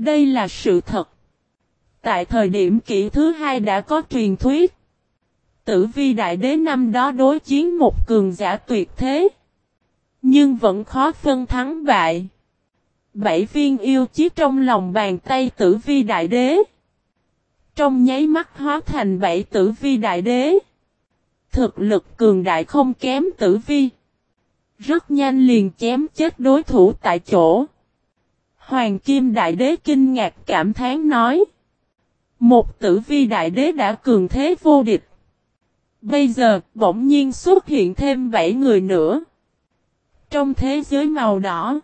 Đây là sự thật. Tại thời điểm kỷ thứ hai đã có truyền thuyết. Tử vi đại đế năm đó đối chiến một cường giả tuyệt thế. Nhưng vẫn khó phân thắng bại. Bảy viên yêu chí trong lòng bàn tay tử vi đại đế. Trong nháy mắt hóa thành bảy tử vi đại đế. Thực lực cường đại không kém tử vi. Rất nhanh liền chém chết đối thủ tại chỗ. Hoàng Kim Đại Đế kinh ngạc cảm thán nói. Một tử vi đại đế đã cường thế vô địch. Bây giờ, bỗng nhiên xuất hiện thêm bảy người nữa. Trong thế giới màu đỏ,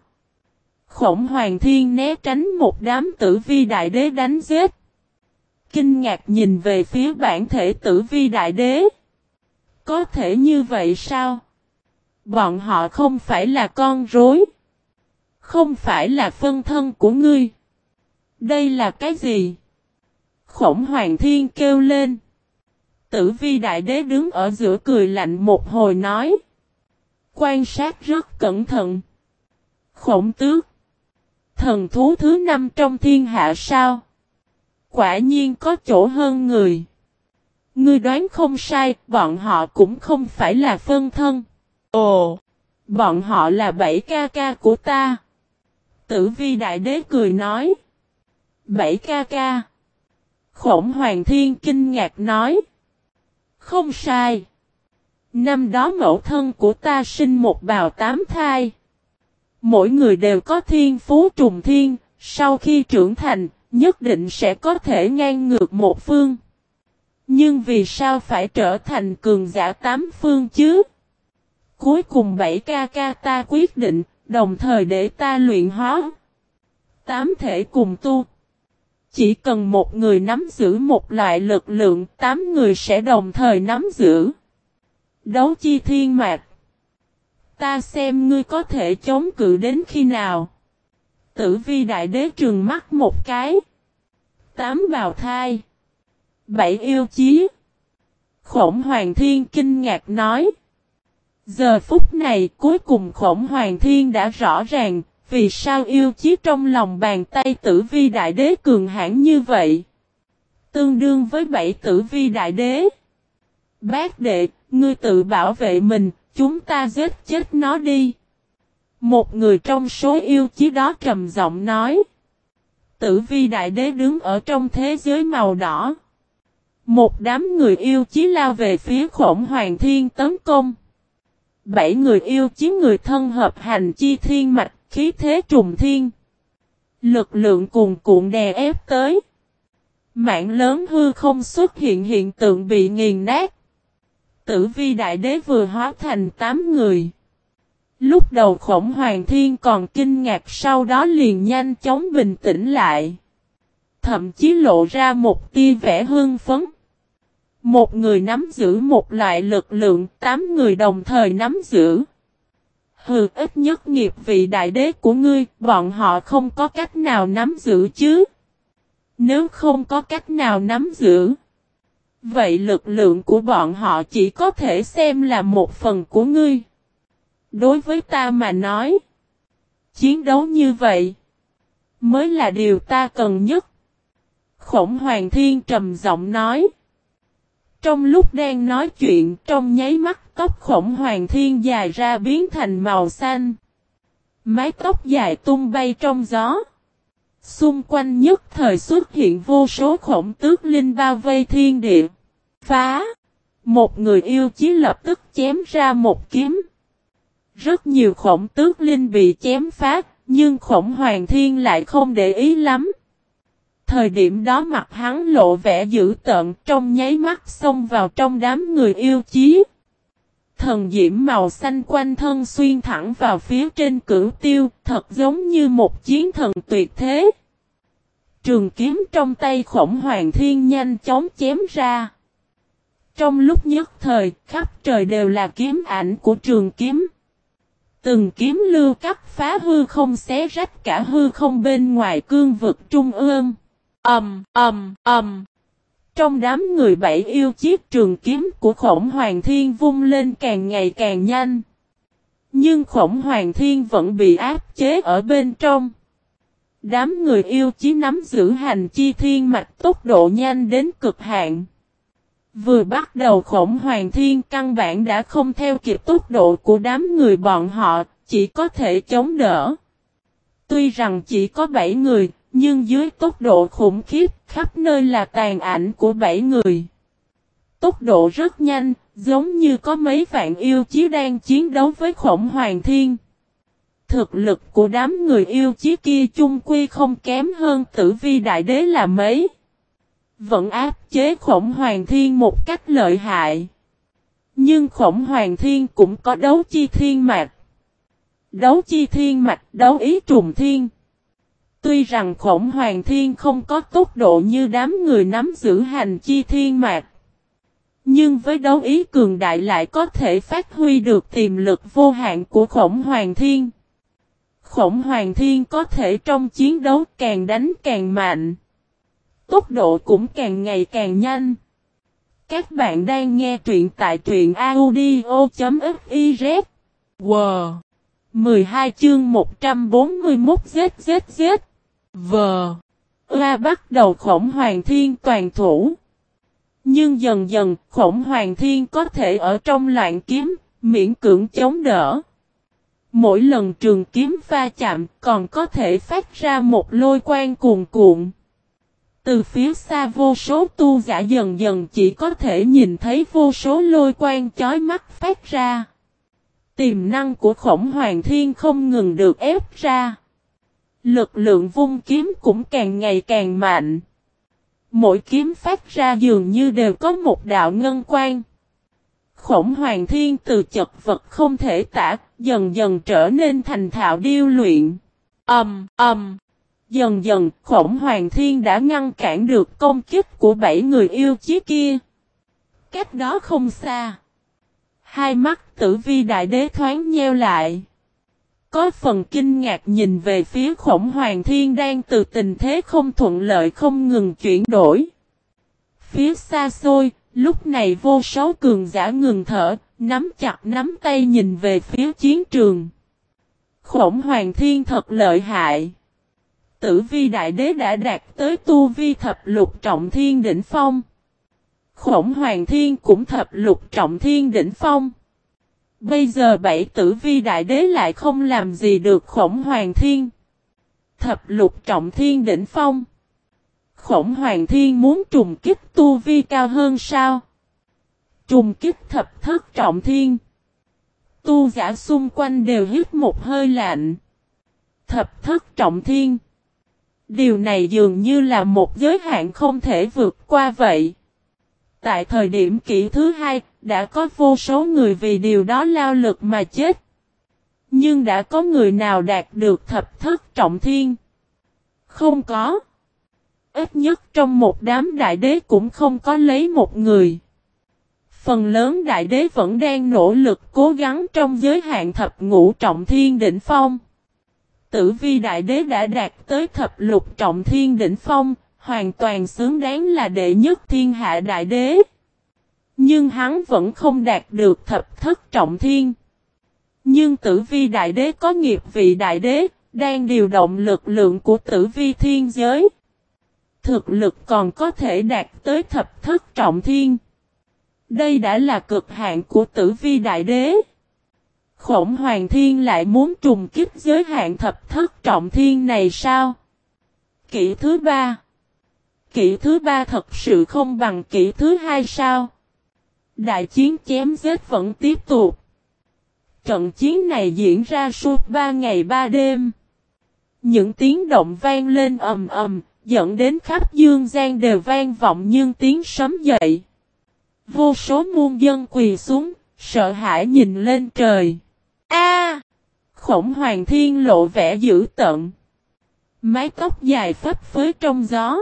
khổng hoàng thiên né tránh một đám tử vi đại đế đánh giết. Kinh ngạc nhìn về phía bản thể tử vi đại đế. Có thể như vậy sao? Bọn họ không phải là con rối. Không phải là phân thân của ngươi. Đây là cái gì? Khổng hoàng thiên kêu lên. Tử vi đại đế đứng ở giữa cười lạnh một hồi nói. Quan sát rất cẩn thận. Khổng tước. Thần thú thứ năm trong thiên hạ sao? Quả nhiên có chỗ hơn người. Ngươi đoán không sai, bọn họ cũng không phải là phân thân. Ồ, bọn họ là bảy ca ca của ta. Tử vi đại đế cười nói. Bảy ca ca. Khổng hoàng thiên kinh ngạc nói. Không sai. Năm đó mẫu thân của ta sinh một bào tám thai. Mỗi người đều có thiên phú trùng thiên, sau khi trưởng thành, nhất định sẽ có thể ngang ngược một phương. Nhưng vì sao phải trở thành cường giả tám phương chứ? Cuối cùng bảy ca ca ta quyết định, đồng thời để ta luyện hóa. Tám thể cùng tu. Chỉ cần một người nắm giữ một loại lực lượng, tám người sẽ đồng thời nắm giữ. Đấu chi thiên mạc. Ta xem ngươi có thể chống cự đến khi nào. Tử vi đại đế trừng mắt một cái. Tám bào thai. Bảy yêu chí. Khổng hoàng thiên kinh ngạc nói. Giờ phút này cuối cùng khổng hoàng thiên đã rõ ràng, vì sao yêu chí trong lòng bàn tay tử vi đại đế cường hãn như vậy? Tương đương với bảy tử vi đại đế. Bác đệ, ngươi tự bảo vệ mình, chúng ta giết chết nó đi. Một người trong số yêu chí đó trầm giọng nói. Tử vi đại đế đứng ở trong thế giới màu đỏ. Một đám người yêu chí lao về phía khổng hoàng thiên tấn công. Bảy người yêu chiến người thân hợp hành chi thiên mạch, khí thế trùng thiên. Lực lượng cuồn cuộn đè ép tới. Mạng lớn hư không xuất hiện hiện tượng bị nghiền nát. Tử vi đại đế vừa hóa thành tám người. Lúc đầu khổng hoàng thiên còn kinh ngạc sau đó liền nhanh chóng bình tĩnh lại. Thậm chí lộ ra một tia vẻ hương phấn. Một người nắm giữ một loại lực lượng, tám người đồng thời nắm giữ. Hừ ít nhất nghiệp vị đại đế của ngươi, bọn họ không có cách nào nắm giữ chứ. Nếu không có cách nào nắm giữ. Vậy lực lượng của bọn họ chỉ có thể xem là một phần của ngươi. Đối với ta mà nói. Chiến đấu như vậy. Mới là điều ta cần nhất. Khổng Hoàng Thiên trầm giọng nói. Trong lúc đang nói chuyện, trong nháy mắt tóc khổng hoàng thiên dài ra biến thành màu xanh. Mái tóc dài tung bay trong gió. Xung quanh nhất thời xuất hiện vô số khổng tước linh bao vây thiên địa. Phá! Một người yêu chí lập tức chém ra một kiếm. Rất nhiều khổng tước linh bị chém phá, nhưng khổng hoàng thiên lại không để ý lắm. Thời điểm đó mặt hắn lộ vẻ dữ tợn trong nháy mắt xông vào trong đám người yêu chí. Thần diễm màu xanh quanh thân xuyên thẳng vào phía trên cửu tiêu, thật giống như một chiến thần tuyệt thế. Trường kiếm trong tay khổng hoàng thiên nhanh chóng chém ra. Trong lúc nhất thời, khắp trời đều là kiếm ảnh của trường kiếm. Từng kiếm lưu cắt phá hư không xé rách cả hư không bên ngoài cương vực trung ương. Ầm, ầm, ầm. Trong đám người bảy yêu chiếc trường kiếm của khổng hoàng thiên vung lên càng ngày càng nhanh. Nhưng khổng hoàng thiên vẫn bị áp chế ở bên trong. Đám người yêu chí nắm giữ hành chi thiên mạch tốc độ nhanh đến cực hạn. Vừa bắt đầu khổng hoàng thiên căn bản đã không theo kịp tốc độ của đám người bọn họ, chỉ có thể chống đỡ. Tuy rằng chỉ có 7 người, nhưng dưới tốc độ khủng khiếp, khắp nơi là tàn ảnh của bảy người. Tốc độ rất nhanh, giống như có mấy vạn yêu chí đang chiến đấu với khổng hoàng thiên. Thực lực của đám người yêu chí kia chung quy không kém hơn tử vi đại đế là mấy. Vẫn áp chế khổng hoàng thiên một cách lợi hại. Nhưng khổng hoàng thiên cũng có đấu chi thiên mạch. Đấu chi thiên mạch, đấu ý trùng thiên. Tuy rằng khổng hoàng thiên không có tốc độ như đám người nắm giữ hành chi thiên mạch. Nhưng với đấu ý cường đại lại có thể phát huy được tiềm lực vô hạn của khổng hoàng thiên. Khổng hoàng thiên có thể trong chiến đấu càng đánh càng mạnh. Tốc độ cũng càng ngày càng nhanh. Các bạn đang nghe truyện tại truyện audio.fif. Wow! 12 chương 141 ZZZ. Vờ. La bắt đầu khổng hoàng thiên toàn thủ. Nhưng dần dần khổng hoàng thiên có thể ở trong loạn kiếm, miễn cưỡng chống đỡ. Mỗi lần trường kiếm va chạm còn có thể phát ra một lôi quang cuồn cuộn. Từ phía xa vô số tu giả dần dần chỉ có thể nhìn thấy vô số lôi quang chói mắt phát ra. Tiềm năng của khổng hoàng thiên không ngừng được ép ra. Lực lượng vung kiếm cũng càng ngày càng mạnh. Mỗi kiếm phát ra dường như đều có một đạo ngân quang. Khổng hoàng thiên từ chật vật không thể tả, dần dần trở nên thành thạo điêu luyện. Âm, âm. Dần dần, khổng hoàng thiên đã ngăn cản được công kích của bảy người yêu chí kia. Cách đó không xa. Hai mắt tử vi đại đế thoáng nheo lại. Có phần kinh ngạc nhìn về phía khổng hoàng thiên đang từ tình thế không thuận lợi không ngừng chuyển đổi. Phía xa xôi, lúc này vô số cường giả ngừng thở, nắm chặt nắm tay nhìn về phía chiến trường. Khổng hoàng thiên thật lợi hại. Tử vi đại đế đã đạt tới tu vi thập lục trọng thiên đỉnh phong. Khổng hoàng thiên cũng thập lục trọng thiên đỉnh phong. Bây giờ bảy tử vi đại đế lại không làm gì được khổng hoàng thiên. Thập lục trọng thiên đỉnh phong. Khổng hoàng thiên muốn trùng kích tu vi cao hơn sao? Trùng kích thập thất trọng thiên. Tu giả xung quanh đều hít một hơi lạnh. Thập thất trọng thiên. Điều này dường như là một giới hạn không thể vượt qua vậy. Tại thời điểm kỷ thứ hai, đã có vô số người vì điều đó lao lực mà chết. Nhưng đã có người nào đạt được thập thất trọng thiên? Không có. Ít nhất trong một đám đại đế cũng không có lấy một người. Phần lớn đại đế vẫn đang nỗ lực cố gắng trong giới hạn thập ngũ trọng thiên đỉnh phong. Tử vi đại đế đã đạt tới thập lục trọng thiên đỉnh phong, hoàn toàn xứng đáng là đệ nhất thiên hạ đại đế. Nhưng hắn vẫn không đạt được thập thất trọng thiên. Nhưng tử vi đại đế có nghiệp vị đại đế, đang điều động lực lượng của tử vi thiên giới. Thực lực còn có thể đạt tới thập thất trọng thiên. Đây đã là cực hạn của tử vi đại đế. Khổng hoàng thiên lại muốn trùng kích giới hạn thập thất trọng thiên này sao? Kỷ thứ ba Kỷ thứ ba thật sự không bằng kỷ thứ hai sao? Đại chiến chém giết vẫn tiếp tục. Trận chiến này diễn ra suốt 3 ngày 3 đêm. Những tiếng động vang lên ầm ầm, dẫn đến khắp dương gian đều vang vọng nhưng tiếng sấm dậy. Vô số muôn dân quỳ xuống, sợ hãi nhìn lên trời. A! khổng hoàng thiên lộ vẻ dữ tận. Mái tóc dài phấp phới trong gió.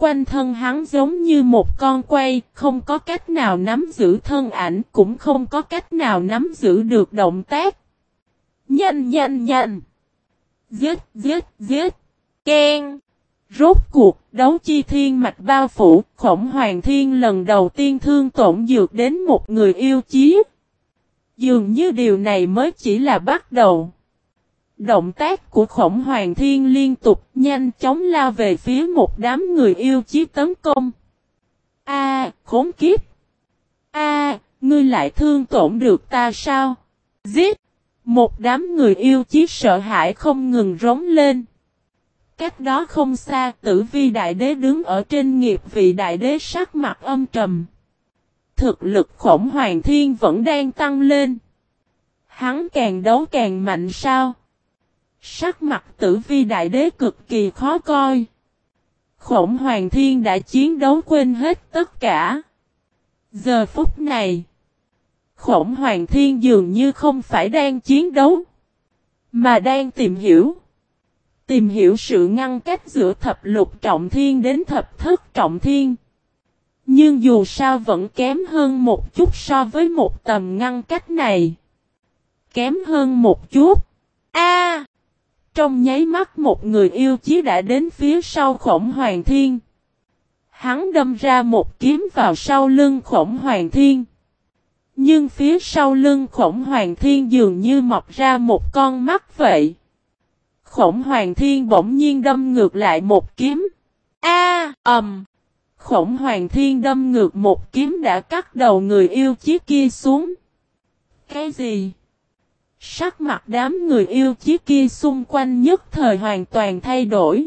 Quanh thân hắn giống như một con quay, không có cách nào nắm giữ thân ảnh, cũng không có cách nào nắm giữ được động tác. Nhanh nhanh nhanh! Giết giết giết! Ken! Rốt cuộc, đấu chi thiên mạch bao phủ, khổng hoàng thiên lần đầu tiên thương tổn dược đến một người yêu chí. Dường như điều này mới chỉ là bắt đầu. Động tác của khổng hoàng thiên liên tục nhanh chóng lao về phía một đám người yêu chí tấn công. A, khốn kiếp! A, ngươi lại thương tổn được ta sao? Giết! Một đám người yêu chí sợ hãi không ngừng rống lên. Cách đó không xa tử vi đại đế đứng ở trên nghiệp vị đại đế sắc mặt âm trầm. Thực lực khổng hoàng thiên vẫn đang tăng lên. Hắn càng đấu càng mạnh sao? Sắc mặt tử vi đại đế cực kỳ khó coi. Khổng hoàng thiên đã chiến đấu quên hết tất cả. Giờ phút này, khổng hoàng thiên dường như không phải đang chiến đấu, mà đang tìm hiểu. Tìm hiểu sự ngăn cách giữa thập lục trọng thiên đến thập thất trọng thiên. Nhưng dù sao vẫn kém hơn một chút so với một tầm ngăn cách này. Kém hơn một chút. A! Trong nháy mắt một người yêu chí đã đến phía sau khổng hoàng thiên. Hắn đâm ra một kiếm vào sau lưng khổng hoàng thiên. Nhưng phía sau lưng khổng hoàng thiên dường như mọc ra một con mắt vậy. Khổng hoàng thiên bỗng nhiên đâm ngược lại một kiếm. A, ầm. khổng hoàng thiên đâm ngược một kiếm đã cắt đầu người yêu chí kia xuống. Cái gì? Sắc mặt đám người yêu chiếc kia xung quanh nhất thời hoàn toàn thay đổi.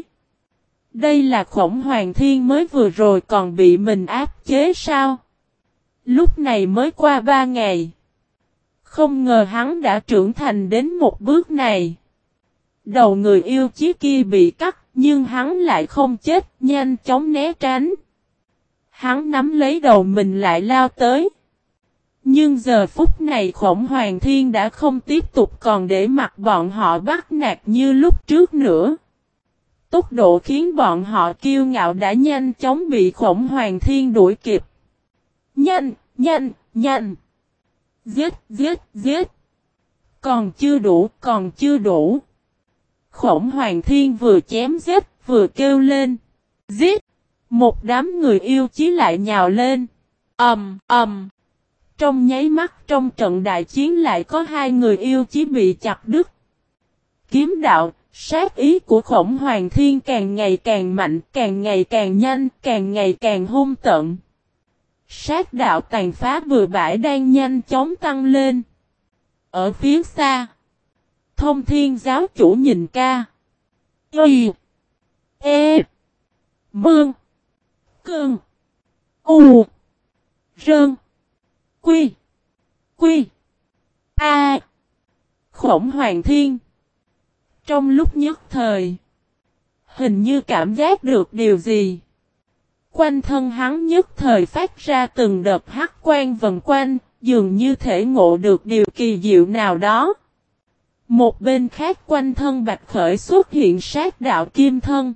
Đây là khổng hoàng thiên mới vừa rồi còn bị mình áp chế sao? Lúc này mới qua ba ngày. Không ngờ hắn đã trưởng thành đến một bước này. Đầu người yêu chí kia bị cắt, nhưng hắn lại không chết, nhanh chóng né tránh. Hắn nắm lấy đầu mình lại lao tới. Nhưng giờ phút này khổng hoàng thiên đã không tiếp tục còn để mặc bọn họ bắt nạt như lúc trước nữa. Tốc độ khiến bọn họ kiêu ngạo đã nhanh chóng bị khổng hoàng thiên đuổi kịp. Nhanh, nhanh, nhanh. Giết, giết, giết. Còn chưa đủ, còn chưa đủ. Khổng hoàng thiên vừa chém giết, vừa kêu lên. Giết. Một đám người yêu chí lại nhào lên. Ầm, um, ầm. Um. Trong nháy mắt trong trận đại chiến lại có hai người yêu chí bị chặt đứt. Kiếm đạo, sát ý của khổng hoàng thiên càng ngày càng mạnh, càng ngày càng nhanh, càng ngày càng hung tận. Sát đạo tàn phá vừa bãi đang nhanh chóng tăng lên. Ở phía xa, thông thiên giáo chủ nhìn ca. Y. E. Bương Cương. U. Rơn. Quy. Quy. A. Khổng Hoàng Thiên. Trong lúc nhất thời. Hình như cảm giác được điều gì. Quanh thân hắn nhất thời phát ra từng đợt hắc quan vần quanh, dường như thể ngộ được điều kỳ diệu nào đó. Một bên khác quanh thân Bạch Khởi xuất hiện sát đạo kim thân.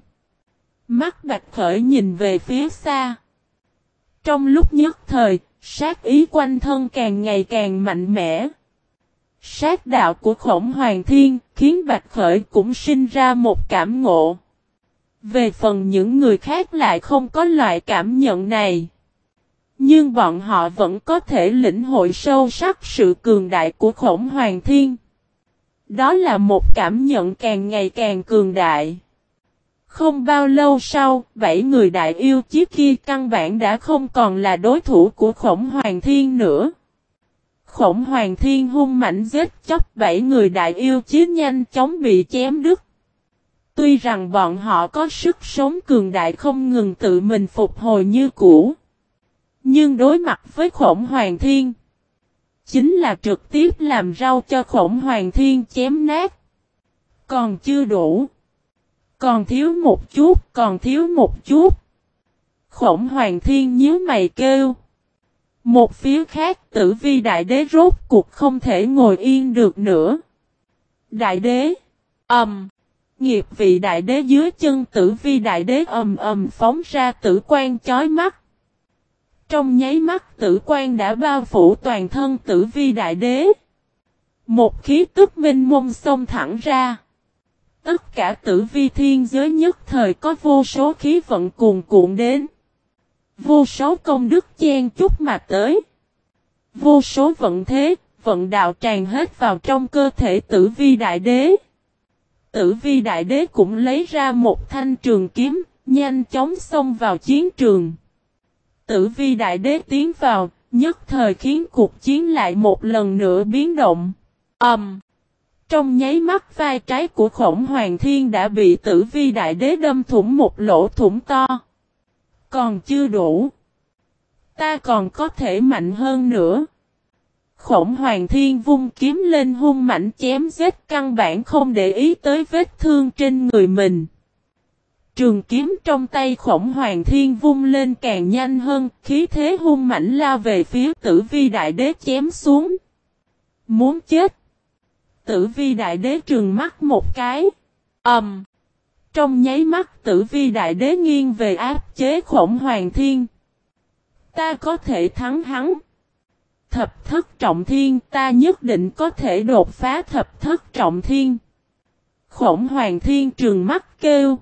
Mắt Bạch Khởi nhìn về phía xa. Trong lúc nhất thời, Sát ý quanh thân càng ngày càng mạnh mẽ. Sát đạo của khổng hoàng thiên khiến Bạch Khởi cũng sinh ra một cảm ngộ. Về phần những người khác lại không có loại cảm nhận này. Nhưng bọn họ vẫn có thể lĩnh hội sâu sắc sự cường đại của khổng hoàng thiên. Đó là một cảm nhận càng ngày càng cường đại. Không bao lâu sau, bảy người đại yêu chiếc kia căn bản đã không còn là đối thủ của khổng hoàng thiên nữa. Khổng hoàng thiên hung mạnh giết chóc bảy người đại yêu chiếc nhanh chóng bị chém đứt. Tuy rằng bọn họ có sức sống cường đại không ngừng tự mình phục hồi như cũ. Nhưng đối mặt với khổng hoàng thiên. Chính là trực tiếp làm rau cho khổng hoàng thiên chém nát. Còn chưa đủ. Còn thiếu một chút, còn thiếu một chút. Khổng hoàng thiên nhíu mày kêu. Một phía khác tử vi đại đế rốt cuộc không thể ngồi yên được nữa. Đại đế. ầm, Um, nghiệp vị đại đế dưới chân tử vi đại đế ầm ầm phóng ra tử quan chói mắt. Trong nháy mắt tử quan đã bao phủ toàn thân tử vi đại đế. Một khí tức minh mông xông thẳng ra. Tất cả tử vi thiên giới nhất thời có vô số khí vận cuồn cuộn đến. Vô số công đức chen chút mà tới. Vô số vận thế, vận đạo tràn hết vào trong cơ thể tử vi đại đế. tử vi đại đế cũng lấy ra một thanh trường kiếm, nhanh chóng xông vào chiến trường. Tử vi đại đế tiến vào, nhất thời khiến cuộc chiến lại một lần nữa biến động. Ầm! Um, trong nháy mắt vai trái của khổng hoàng thiên đã bị tử vi đại đế đâm thủng một lỗ thủng to. Còn chưa đủ. Ta còn có thể mạnh hơn nữa. Khổng hoàng thiên vung kiếm lên hung mạnh chém giết căn bản không để ý tới vết thương trên người mình. Trường kiếm trong tay khổng hoàng thiên vung lên càng nhanh hơn, khí thế hung mạnh lao về phía tử vi đại đế chém xuống. Muốn chết. Tử vi đại đế trừng mắt một cái. âm um, Trong nháy mắt tử vi đại đế nghiêng về áp chế khổng hoàng thiên. Ta có thể thắng hắn. Thập thất trọng thiên ta nhất định có thể đột phá thập thất trọng thiên. Khổng hoàng thiên trừng mắt kêu.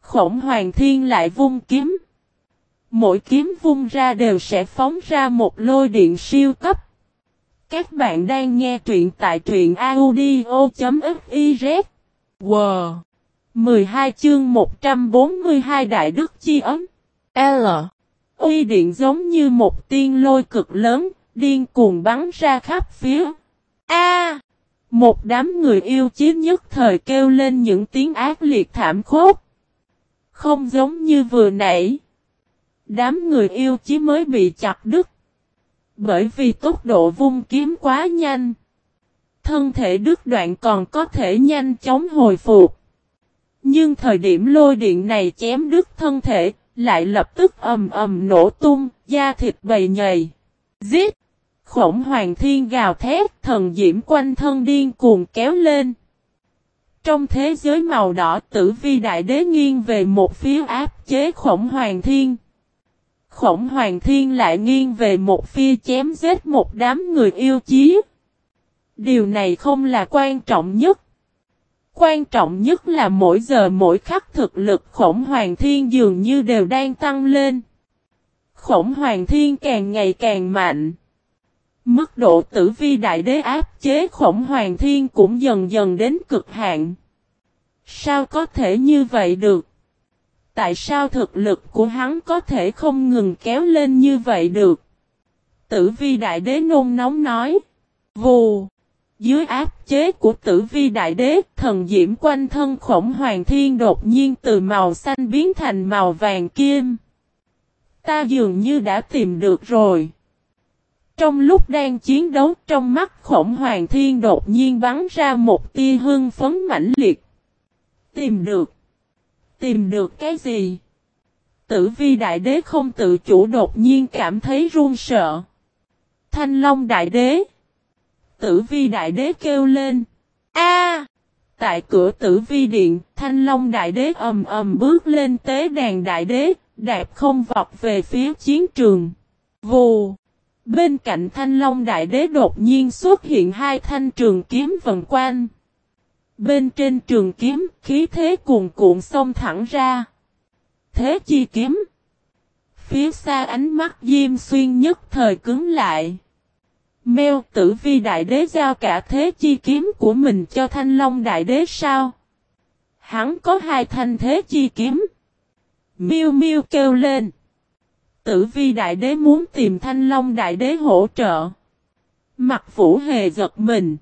Khổng hoàng thiên lại vung kiếm. Mỗi kiếm vung ra đều sẽ phóng ra một lôi điện siêu cấp. Các bạn đang nghe truyện tại truyện audio.fiz. Wow! 12 chương 142 Đại Đức Chi Ấm. L. Uy điện giống như một tiên lôi cực lớn, điên cuồng bắn ra khắp phía. A! một đám người yêu chí nhất thời kêu lên những tiếng ác liệt thảm khốc. Không giống như vừa nãy. Đám người yêu chí mới bị chặt đứt. Bởi vì tốc độ vung kiếm quá nhanh. Thân thể đứt đoạn còn có thể nhanh chóng hồi phục. Nhưng thời điểm lôi điện này chém đứt thân thể, lại lập tức ầm ầm nổ tung, da thịt bầy nhầy. Giết! Khổng hoàng thiên gào thét, thần diễm quanh thân điên cuồng kéo lên. Trong thế giới màu đỏ tử vi đại đế nghiêng về một phía áp chế khổng hoàng thiên. Khổng hoàng thiên lại nghiêng về một phía chém giết một đám người yêu chí. Điều này không là quan trọng nhất. Quan trọng nhất là mỗi giờ mỗi khắc thực lực khổng hoàng thiên dường như đều đang tăng lên. Khổng hoàng thiên càng ngày càng mạnh. Mức độ tử vi đại đế áp chế khổng hoàng thiên cũng dần dần đến cực hạn. Sao có thể như vậy được? Tại sao thực lực của hắn có thể không ngừng kéo lên như vậy được? Tử vi đại đế nôn nóng nói. Vù! Dưới áp chế của tử vi đại đế, thần diễm quanh thân khổng hoàng thiên đột nhiên từ màu xanh biến thành màu vàng kim. Ta dường như đã tìm được rồi. Trong lúc đang chiến đấu trong mắt khổng hoàng thiên đột nhiên bắn ra một tia hương phấn mãnh liệt. Tìm được. Tìm được cái gì? Tử vi đại đế không tự chủ đột nhiên cảm thấy run sợ. Thanh long đại đế. Tử vi đại đế kêu lên. A! tại cửa tử vi điện, thanh long đại đế ầm ầm bước lên tế đàn đại đế, đạp không vọc về phía chiến trường. Vù! Bên cạnh thanh long đại đế đột nhiên xuất hiện hai thanh trường kiếm vần quanh. Bên trên trường kiếm, khí thế cuồn cuộn xông thẳng ra. Thế chi kiếm. Phía xa ánh mắt Diêm Xuyên nhất thời cứng lại. Mèo tử vi đại đế giao cả thế chi kiếm của mình cho thanh long đại đế sao? Hắn có hai thanh thế chi kiếm. Miêu miêu kêu lên. Tử vi đại đế muốn tìm thanh long đại đế hỗ trợ. Mặt vũ hề giật mình.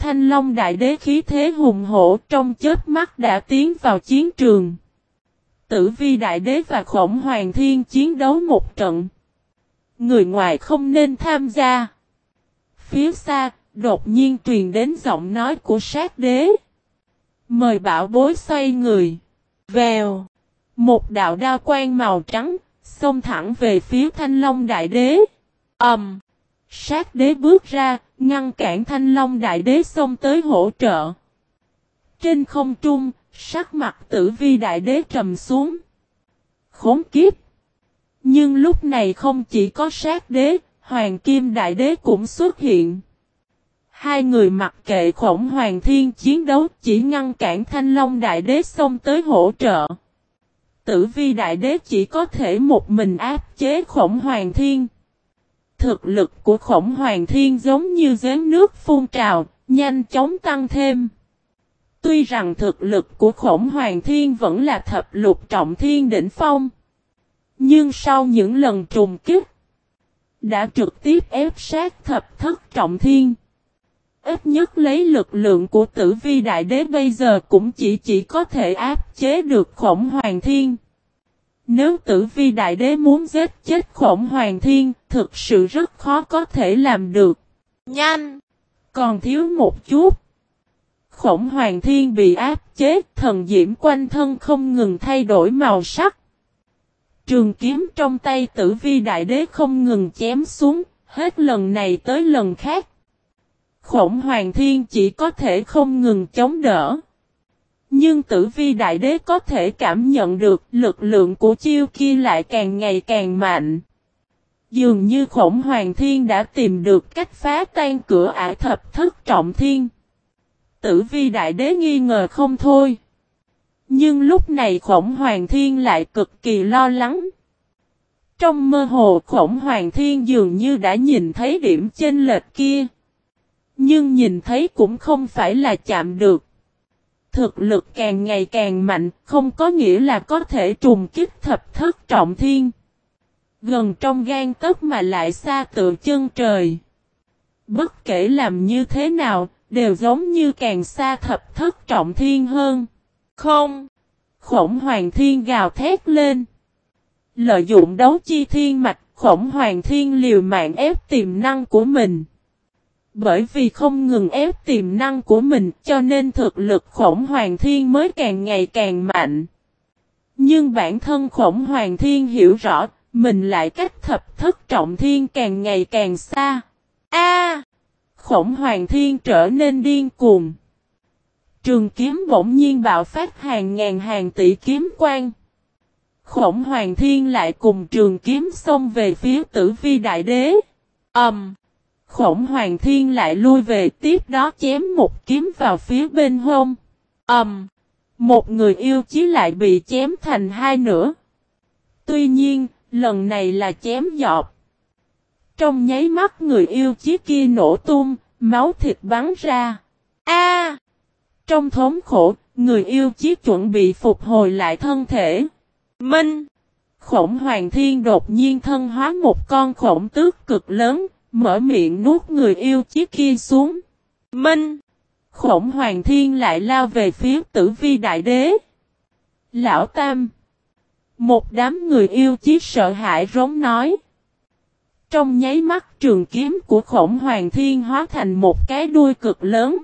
Thanh Long Đại Đế khí thế hùng hổ trong chết mắt đã tiến vào chiến trường. Tử Vi Đại Đế và Khổng Hoàng Thiên chiến đấu một trận. Người ngoài không nên tham gia. Phía xa, đột nhiên truyền đến giọng nói của sát đế. Mời bảo bối xoay người. Vèo. Một đạo đao quang màu trắng, xông thẳng về phía Thanh Long Đại Đế. Ẩm. Um. Sát đế bước ra, ngăn cản thanh long đại đế xông tới hỗ trợ. Trên không trung, sắc mặt tử vi đại đế trầm xuống. Khốn kiếp! Nhưng lúc này không chỉ có sát đế, hoàng kim đại đế cũng xuất hiện. Hai người mặc kệ khổng hoàng thiên chiến đấu chỉ ngăn cản thanh long đại đế xông tới hỗ trợ. Tử vi đại đế chỉ có thể một mình áp chế khổng hoàng thiên. Thực lực của khổng hoàng thiên giống như giếng nước phun trào, nhanh chóng tăng thêm. Tuy rằng thực lực của khổng hoàng thiên vẫn là thập lục trọng thiên đỉnh phong. Nhưng sau những lần trùng kích, đã trực tiếp ép sát thập thất trọng thiên. Ít nhất lấy lực lượng của tử vi đại đế bây giờ cũng chỉ chỉ có thể áp chế được khổng hoàng thiên. Nếu tử vi đại đế muốn giết chết khổng hoàng thiên, thực sự rất khó có thể làm được. Nhanh! Còn thiếu một chút. Khổng hoàng thiên bị áp chế, thần diễm quanh thân không ngừng thay đổi màu sắc. Trường kiếm trong tay tử vi đại đế không ngừng chém xuống, hết lần này tới lần khác. Khổng hoàng thiên chỉ có thể không ngừng chống đỡ. Nhưng tử vi đại đế có thể cảm nhận được lực lượng của chiêu kia lại càng ngày càng mạnh. Dường như khổng hoàng thiên đã tìm được cách phá tan cửa ải thập thất trọng thiên. Tử vi đại đế nghi ngờ không thôi. Nhưng lúc này khổng hoàng thiên lại cực kỳ lo lắng. Trong mơ hồ khổng hoàng thiên dường như đã nhìn thấy điểm chênh lệch kia. Nhưng nhìn thấy cũng không phải là chạm được. Thực lực càng ngày càng mạnh, không có nghĩa là có thể trùng kích thập thất trọng thiên. Gần trong gan tấc mà lại xa tự chân trời. Bất kể làm như thế nào, đều giống như càng xa thập thất trọng thiên hơn. Không! Khổng hoàng thiên gào thét lên. Lợi dụng đấu chi thiên mạch, khổng hoàng thiên liều mạng ép tiềm năng của mình. Bởi vì không ngừng ép tiềm năng của mình cho nên thực lực khổng hoàng thiên mới càng ngày càng mạnh. Nhưng bản thân khổng hoàng thiên hiểu rõ, mình lại cách thập thất trọng thiên càng ngày càng xa. A! khổng hoàng thiên trở nên điên cuồng. Trường kiếm bỗng nhiên bạo phát hàng ngàn hàng tỷ kiếm quang. Khổng hoàng thiên lại cùng trường kiếm xông về phía tử vi đại đế. Ẩm! Um, Khổng Hoàng Thiên lại lui về tiếp đó chém một kiếm vào phía bên hông. Ẩm! Um, một người yêu chí lại bị chém thành hai nửa. Tuy nhiên, lần này là chém dọt. Trong nháy mắt người yêu chí kia nổ tung, máu thịt bắn ra. A! trong thống khổ, người yêu chí chuẩn bị phục hồi lại thân thể. Minh! Khổng Hoàng Thiên đột nhiên thân hóa một con khổng tước cực lớn, Mở miệng nuốt người yêu chiếc kia xuống. Minh. Khổng hoàng thiên lại lao về phía tử vi đại đế. Lão Tam. Một đám người yêu chiếc sợ hãi rống nói. Trong nháy mắt trường kiếm của khổng hoàng thiên hóa thành một cái đuôi cực lớn.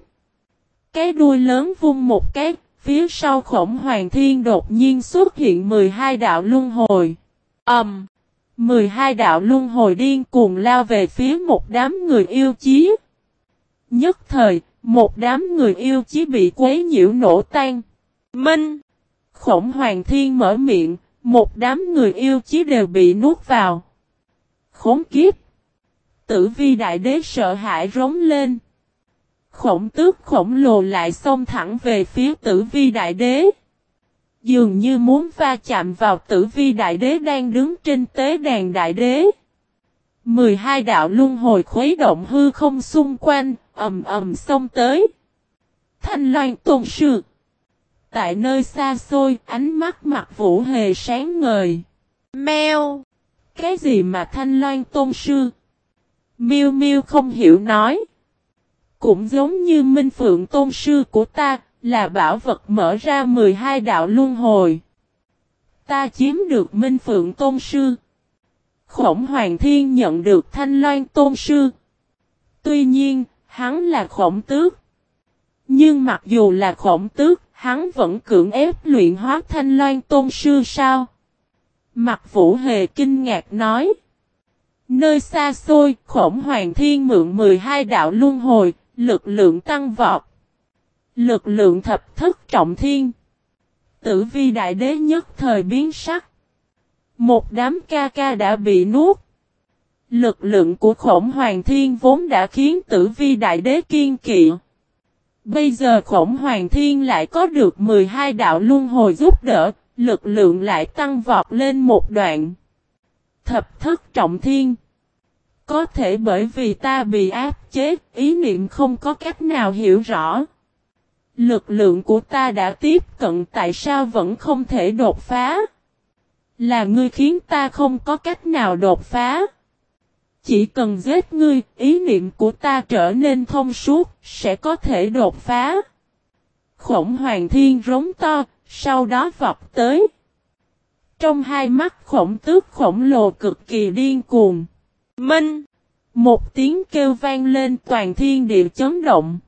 Cái đuôi lớn vung một cái, phía sau khổng hoàng thiên đột nhiên xuất hiện 12 đạo luân hồi. Ẩm! Um, 12 đạo luân hồi điên cuồng lao về phía một đám người yêu chí. Nhất thời, một đám người yêu chí bị quấy nhiễu nổ tan. Minh! Khổng Hoàng Thiên mở miệng, một đám người yêu chí đều bị nuốt vào. Khốn kiếp! Tử vi đại đế sợ hãi rống lên. Khổng tước khổng lồ lại xông thẳng về phía tử vi đại đế. Dường như muốn va chạm vào tử vi đại đế đang đứng trên tế đàn đại đế. 12 đạo luân hồi khuấy động hư không xung quanh, ầm ầm xông tới. Thanh loan tôn sư. Tại nơi xa xôi, ánh mắt mặt vũ hề sáng ngời. Mèo! Cái gì mà thanh loan tôn sư? Miêu miêu không hiểu nói. Cũng giống như minh phượng tôn sư của ta, là bảo vật mở ra 12 đạo luân hồi. Ta chiếm được Minh Phượng Tôn Sư. Khổng Hoàng Thiên nhận được Thanh Loan Tôn Sư. Tuy nhiên, hắn là khổng tước. Nhưng mặc dù là khổng tước, hắn vẫn cưỡng ép luyện hóa Thanh Loan Tôn Sư sao? Mặt Vũ Hề kinh ngạc nói. Nơi xa xôi, khổng Hoàng Thiên mượn 12 đạo luân hồi, lực lượng tăng vọt. Lực lượng thập thất trọng thiên. Tử vi đại đế nhất thời biến sắc. Một đám ca ca đã bị nuốt. Lực lượng của khổng hoàng thiên vốn đã khiến tử vi đại đế kiên kỵ. Bây giờ khổng hoàng thiên lại có được 12 đạo luân hồi giúp đỡ, lực lượng lại tăng vọt lên một đoạn. Thập thất trọng thiên. Có thể bởi vì ta bị áp chế, ý niệm không có cách nào hiểu rõ. Lực lượng của ta đã tiếp cận tại sao vẫn không thể đột phá? Là ngươi khiến ta không có cách nào đột phá. Chỉ cần giết ngươi, ý niệm của ta trở nên thông suốt, sẽ có thể đột phá. Khổng hoàng thiên rống to, sau đó vọt tới. Trong hai mắt khổng tước khổng lồ cực kỳ điên cuồng. Minh! Một tiếng kêu vang lên toàn thiên địa chấn động.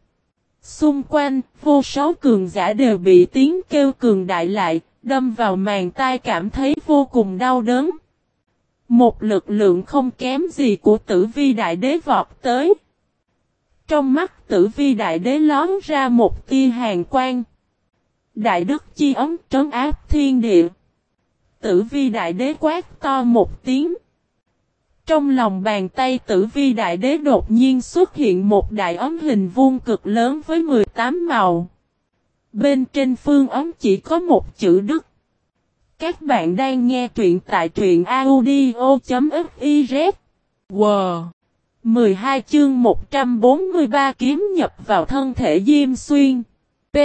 Xung quanh, vô số cường giả đều bị tiếng kêu cường đại lại, đâm vào màn tai cảm thấy vô cùng đau đớn. Một lực lượng không kém gì của tử vi đại đế vọt tới. Trong mắt tử vi đại đế lón ra một tia hàng quang. Đại đức chi ấm trấn áp thiên địa. Tử vi đại đế quát to một tiếng. Trong lòng bàn tay tử vi đại đế đột nhiên xuất hiện một đại ấm hình vuông cực lớn với 18 màu. Bên trên phương ấm chỉ có một chữ Đức. Các bạn đang nghe truyện tại truyện audio.fiz. Wow! 12 chương 143 kiếm nhập vào thân thể Diêm Xuyên. P.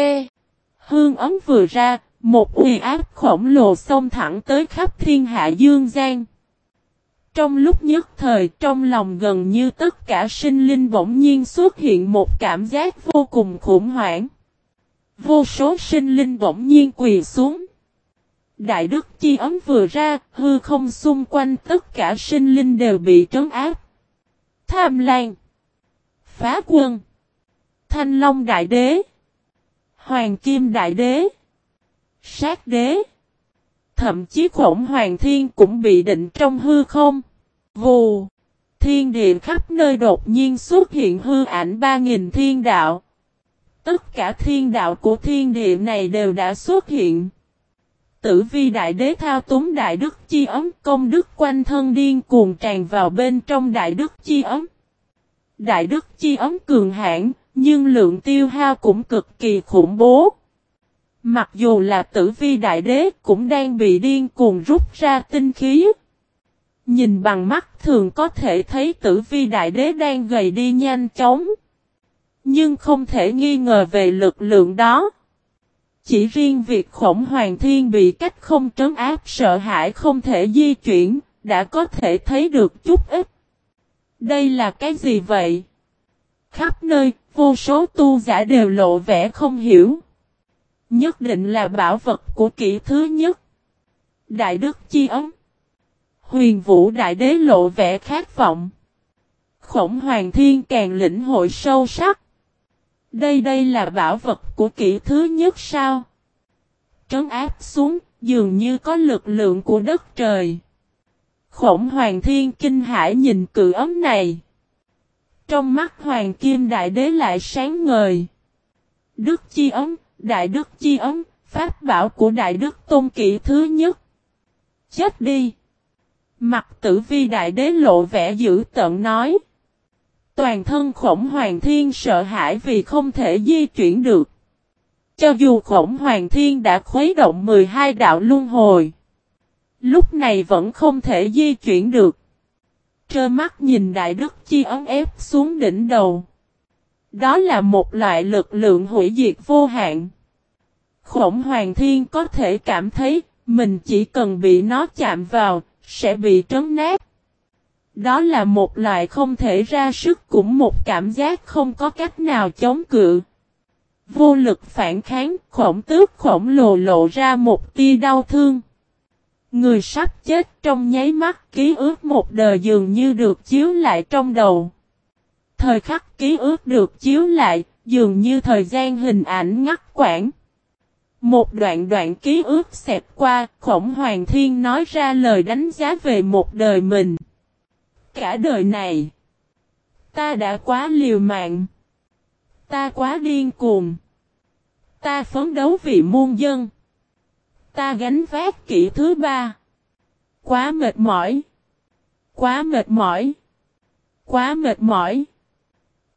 Hương ấm vừa ra, một uy áp khổng lồ xông thẳng tới khắp thiên hạ dương gian. Trong lúc nhất thời trong lòng gần như tất cả sinh linh bỗng nhiên xuất hiện một cảm giác vô cùng khủng hoảng. Vô số sinh linh bỗng nhiên quỳ xuống. Đại đức chi ấm vừa ra, hư không xung quanh tất cả sinh linh đều bị trấn áp. Tham Lan Phá quân Thanh Long Đại Đế Hoàng Kim Đại Đế Sát Đế Thậm chí khổng hoàng thiên cũng bị định trong hư không. Vù. Thiên địa khắp nơi đột nhiên xuất hiện hư ảnh ba nghìn thiên đạo. Tất cả thiên đạo của thiên địa này đều đã xuất hiện. Tử vi đại đế thao túng đại đức chi ấm công đức quanh thân điên cuồng tràn vào bên trong đại đức chi ấm. Đại đức chi ấm cường hãn, nhưng lượng tiêu hao cũng cực kỳ khủng bố. Mặc dù là tử vi đại đế cũng đang bị điên cuồng rút ra tinh khí. Nhìn bằng mắt thường có thể thấy tử vi đại đế đang gầy đi nhanh chóng. Nhưng không thể nghi ngờ về lực lượng đó. Chỉ riêng việc khổng hoàng thiên bị cách không trấn áp sợ hãi không thể di chuyển, đã có thể thấy được chút ít. Đây là cái gì vậy? Khắp nơi, vô số tu giả đều lộ vẻ không hiểu. Nhất định là bảo vật của kỹ thứ nhất. Đại đức chi ấm. Huyền vũ đại đế lộ vẻ khát vọng. Khổng hoàng thiên càng lĩnh hội sâu sắc. Đây đây là bảo vật của kỹ thứ nhất sao? Trấn áp xuống, dường như có lực lượng của đất trời. Khổng hoàng thiên kinh hải nhìn cự ấm này. Trong mắt hoàng kim đại đế lại sáng ngời. Đức chi ấm, đại đức chi ấm, pháp bảo của đại đức tôn kỵ thứ nhất. Chết đi! Mặt tử vi đại đế lộ vẻ dữ tận nói. Toàn thân khổng hoàng thiên sợ hãi vì không thể di chuyển được. Cho dù khổng hoàng thiên đã khuấy động 12 đạo luân hồi. Lúc này vẫn không thể di chuyển được. Trơ mắt nhìn đại đức chi ấm ép xuống đỉnh đầu. Đó là một loại lực lượng hủy diệt vô hạn. Khổng hoàng thiên có thể cảm thấy mình chỉ cần bị nó chạm vào, sẽ bị trấn nát. Đó là một loại không thể ra sức cũng một cảm giác không có cách nào chống cự. Vô lực phản kháng, khổng tước khổng lồ lộ ra một tia đau thương. Người sắp chết trong nháy mắt ký ức một đời dường như được chiếu lại trong đầu. Thời khắc ký ức được chiếu lại, dường như thời gian hình ảnh ngắt quãng. Một đoạn đoạn ký ức xẹp qua, khổng hoàng thiên nói ra lời đánh giá về một đời mình. Cả đời này, ta đã quá liều mạng. Ta quá điên cuồng. Ta phấn đấu vì muôn dân. Ta gánh vác kỹ thứ ba. Quá mệt mỏi. Quá mệt mỏi. Quá mệt mỏi.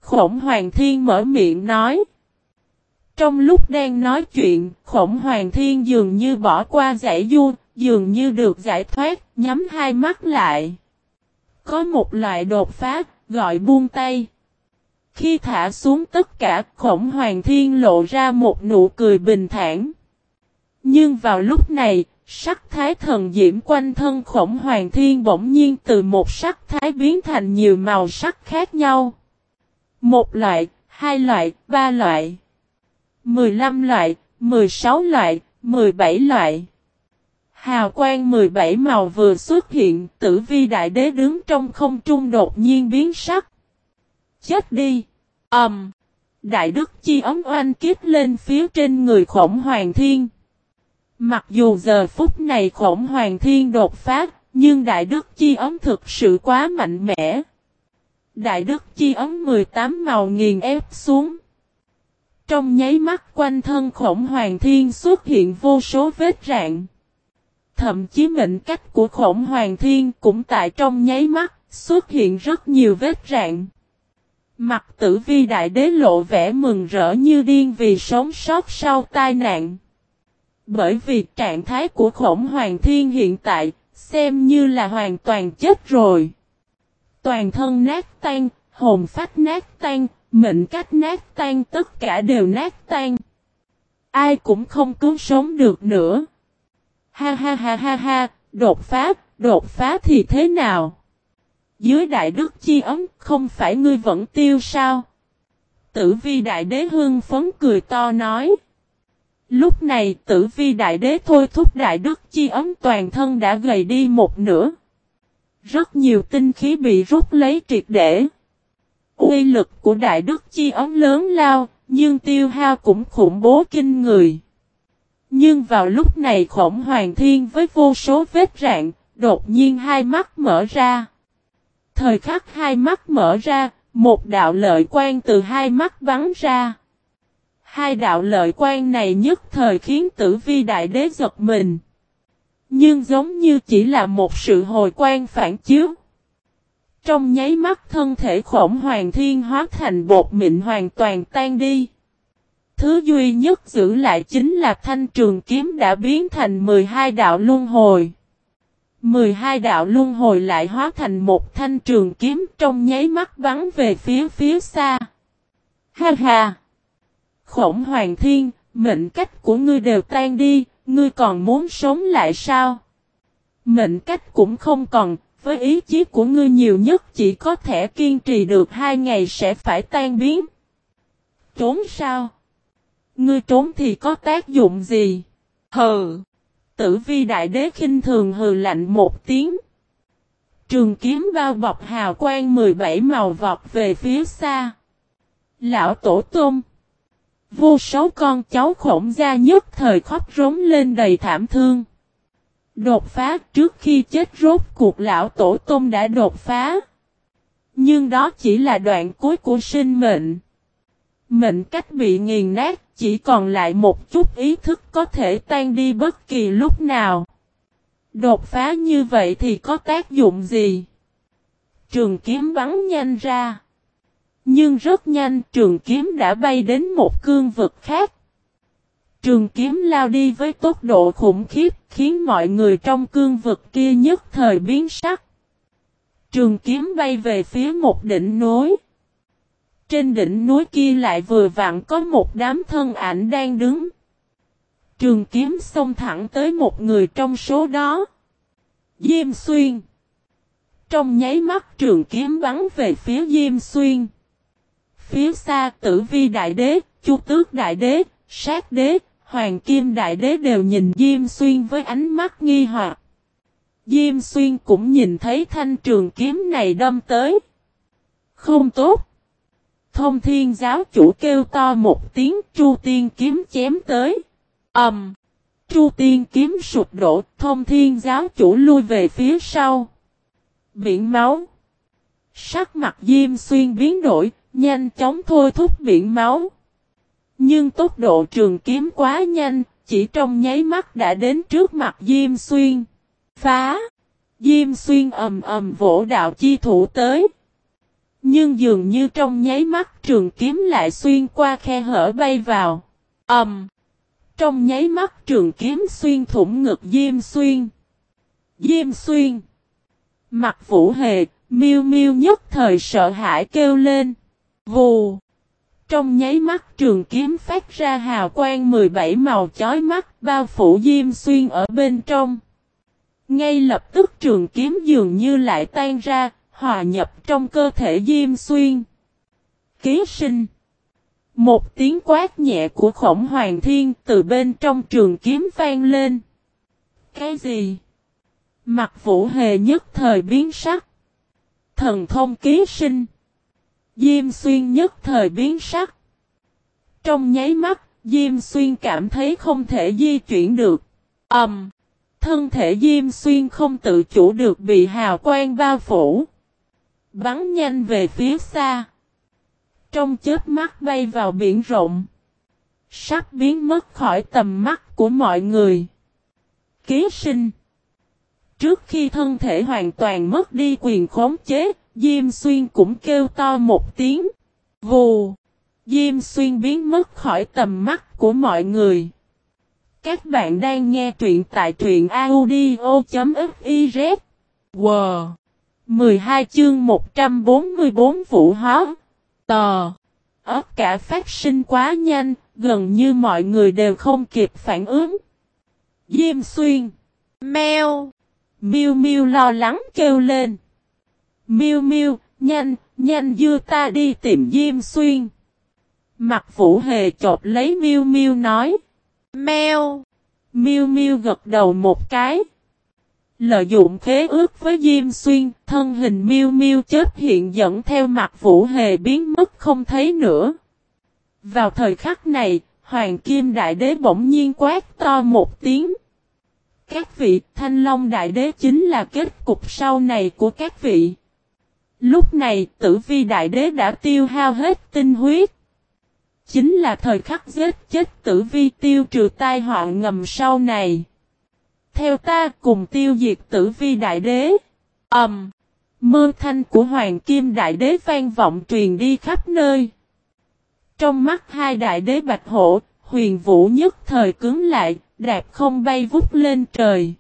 Khổng Hoàng Thiên mở miệng nói. Trong lúc đang nói chuyện, khổng Hoàng Thiên dường như bỏ qua giải du, dường như được giải thoát, nhắm hai mắt lại. Có một loại đột phá, gọi buông tay. Khi thả xuống tất cả, khổng hoàng thiên lộ ra một nụ cười bình thản. Nhưng vào lúc này, sắc thái thần diễm quanh thân khổng hoàng thiên bỗng nhiên từ một sắc thái biến thành nhiều màu sắc khác nhau. Một loại, hai loại, ba loại, mười lăm loại, mười sáu loại, mười bảy loại. Hào quang 17 màu vừa xuất hiện, tử vi đại đế đứng trong không trung đột nhiên biến sắc. Chết đi! ầm! Um, đại đức chi ấm oanh kiếp lên phía trên người khổng hoàng thiên. Mặc dù giờ phút này khổng hoàng thiên đột phát, nhưng đại đức chi ấm thực sự quá mạnh mẽ. Đại đức chi ấm 18 màu nghiền ép xuống. Trong nháy mắt quanh thân khổng hoàng thiên xuất hiện vô số vết rạn. Thậm chí mệnh cách của khổng hoàng thiên cũng tại trong nháy mắt xuất hiện rất nhiều vết rạn. Mặt tử vi đại đế lộ vẻ mừng rỡ như điên vì sống sót sau tai nạn. Bởi vì trạng thái của khổng hoàng thiên hiện tại, xem như là hoàn toàn chết rồi. Toàn thân nát tan, hồn phách nát tan, mệnh cách nát tan tất cả đều nát tan. Ai cũng không cứu sống được nữa. Ha ha ha ha ha, đột phá, đột phá thì thế nào? Dưới đại đức chi ấm, không phải ngươi vẫn tiêu sao? Tử vi đại đế hương phấn cười to nói. Lúc này tử vi đại đế thôi thúc đại đức chi ấm toàn thân đã gầy đi một nửa. Rất nhiều tinh khí bị rút lấy triệt để. Uy lực của đại đức chi ấm lớn lao, nhưng tiêu hao cũng khủng bố kinh người. Nhưng vào lúc này khổng hoàng thiên với vô số vết rạn, đột nhiên hai mắt mở ra. Thời khắc hai mắt mở ra, một đạo lợi quan từ hai mắt bắn ra. Hai đạo lợi quan này nhất thời khiến tử vi đại đế giật mình. Nhưng giống như chỉ là một sự hồi quan phản chiếu. Trong nháy mắt thân thể khổng hoàng thiên hóa thành bột mịn hoàn toàn tan đi. Thứ duy nhất giữ lại chính là thanh trường kiếm đã biến thành 12 đạo luân hồi. 12 đạo luân hồi lại hóa thành một thanh trường kiếm trong nháy mắt bắn về phía phía xa. Ha ha! Khổng hoàng thiên, mệnh cách của ngươi đều tan đi, ngươi còn muốn sống lại sao? Mệnh cách cũng không còn, với ý chí của ngươi nhiều nhất chỉ có thể kiên trì được hai ngày sẽ phải tan biến. Trốn sao? Ngươi trốn thì có tác dụng gì? Hừ! Tử vi đại đế khinh thường hừ lạnh một tiếng. Trường kiếm bao bọc hào quang 17 màu vọt về phía xa. Lão tổ tôm. Vô số con cháu khổng gia nhất thời khóc rống lên đầy thảm thương. Đột phá trước khi chết rốt cuộc lão tổ tôm đã đột phá. Nhưng đó chỉ là đoạn cuối của sinh mệnh. Mệnh cách bị nghiền nát chỉ còn lại một chút ý thức có thể tan đi bất kỳ lúc nào. Đột phá như vậy thì có tác dụng gì? Trường kiếm bắn nhanh ra. Nhưng rất nhanh, trường kiếm đã bay đến một cương vực khác. Trường kiếm lao đi với tốc độ khủng khiếp, khiến mọi người trong cương vực kia nhất thời biến sắc. Trường kiếm bay về phía một đỉnh núi. Trên đỉnh núi kia lại vừa vặn có một đám thân ảnh đang đứng. Trường kiếm xông thẳng tới một người trong số đó. Diêm xuyên. Trong nháy mắt, trường kiếm bắn về phía Diêm xuyên. Phía xa tử vi đại đế, chu tước đại đế, sát đế, hoàng kim đại đế đều nhìn Diêm xuyên với ánh mắt nghi hoặc. Diêm xuyên cũng nhìn thấy thanh trường kiếm này đâm tới. Không tốt. Thông thiên giáo chủ kêu to một tiếng chu tiên kiếm chém tới. Ẩm. Um, chu tiên kiếm sụp đổ, thông thiên giáo chủ lui về phía sau. Biển máu. Sắc mặt Diêm Xuyên biến đổi, nhanh chóng thôi thúc biển máu. Nhưng tốc độ trường kiếm quá nhanh, chỉ trong nháy mắt đã đến trước mặt Diêm Xuyên. Phá! Diêm Xuyên ầm ầm vỗ đạo chi thủ tới. Nhưng dường như trong nháy mắt trường kiếm lại xuyên qua khe hở bay vào. Ẩm. Trong nháy mắt trường kiếm xuyên thủng ngực Diêm Xuyên. Diêm Xuyên. Mặt vũ hề, miêu miêu nhất thời sợ hãi kêu lên. Vù. Trong nháy mắt trường kiếm phát ra hào quang 17 màu chói mắt bao phủ Diêm Xuyên ở bên trong. Ngay lập tức trường kiếm dường như lại tan ra, hòa nhập trong cơ thể Diêm Xuyên. Ký sinh Một tiếng quát nhẹ của khổng hoàng thiên từ bên trong trường kiếm vang lên. Cái gì? Mặt vũ hề nhất thời biến sắc. Thần thông ký sinh. Diêm xuyên nhất thời biến sắc. Trong nháy mắt, Diêm xuyên cảm thấy không thể di chuyển được. Ẩm. Um, thân thể Diêm xuyên không tự chủ được bị hào quang bao phủ. Bắn nhanh về phía xa. Trong chết mắt bay vào biển rộng. Sắp biến mất khỏi tầm mắt của mọi người. Ký sinh. Trước khi thân thể hoàn toàn mất đi quyền khống chế, Diêm Xuyên cũng kêu to một tiếng. Vù! Diêm Xuyên biến mất khỏi tầm mắt của mọi người. Các bạn đang nghe truyện tại truyện audio.fiz. Wow! 12 chương 144 Vũ Hóa. Tò! Ất cả phát sinh quá nhanh, gần như mọi người đều không kịp phản ứng. Diêm Xuyên! Mèo! Miu Miu lo lắng kêu lên. Miu Miu, nhanh, nhanh đưa ta đi tìm Diêm Xuyên. Mặt Vũ Hề chộp lấy Miu Miu nói. Mèo. Miu Miu gật đầu một cái. Lợi dụng khế ước với Diêm Xuyên, thân hình Miu Miu chết hiện dẫn theo mặt Vũ Hề biến mất không thấy nữa. Vào thời khắc này, Hoàng Kim Đại Đế bỗng nhiên quát to một tiếng. Các vị, Thanh Long Đại Đế chính là kết cục sau này của các vị. Lúc này, tử vi Đại Đế đã tiêu hao hết tinh huyết. Chính là thời khắc giết chết tử vi tiêu trừ tai họa ngầm sau này. Theo ta cùng tiêu diệt tử vi Đại Đế. Ẩm. Um, mơ thanh của Hoàng Kim Đại Đế vang vọng truyền đi khắp nơi. Trong mắt hai đại đế bạch hổ, huyền vũ nhất thời cứng lại, đạp không bay vút lên trời.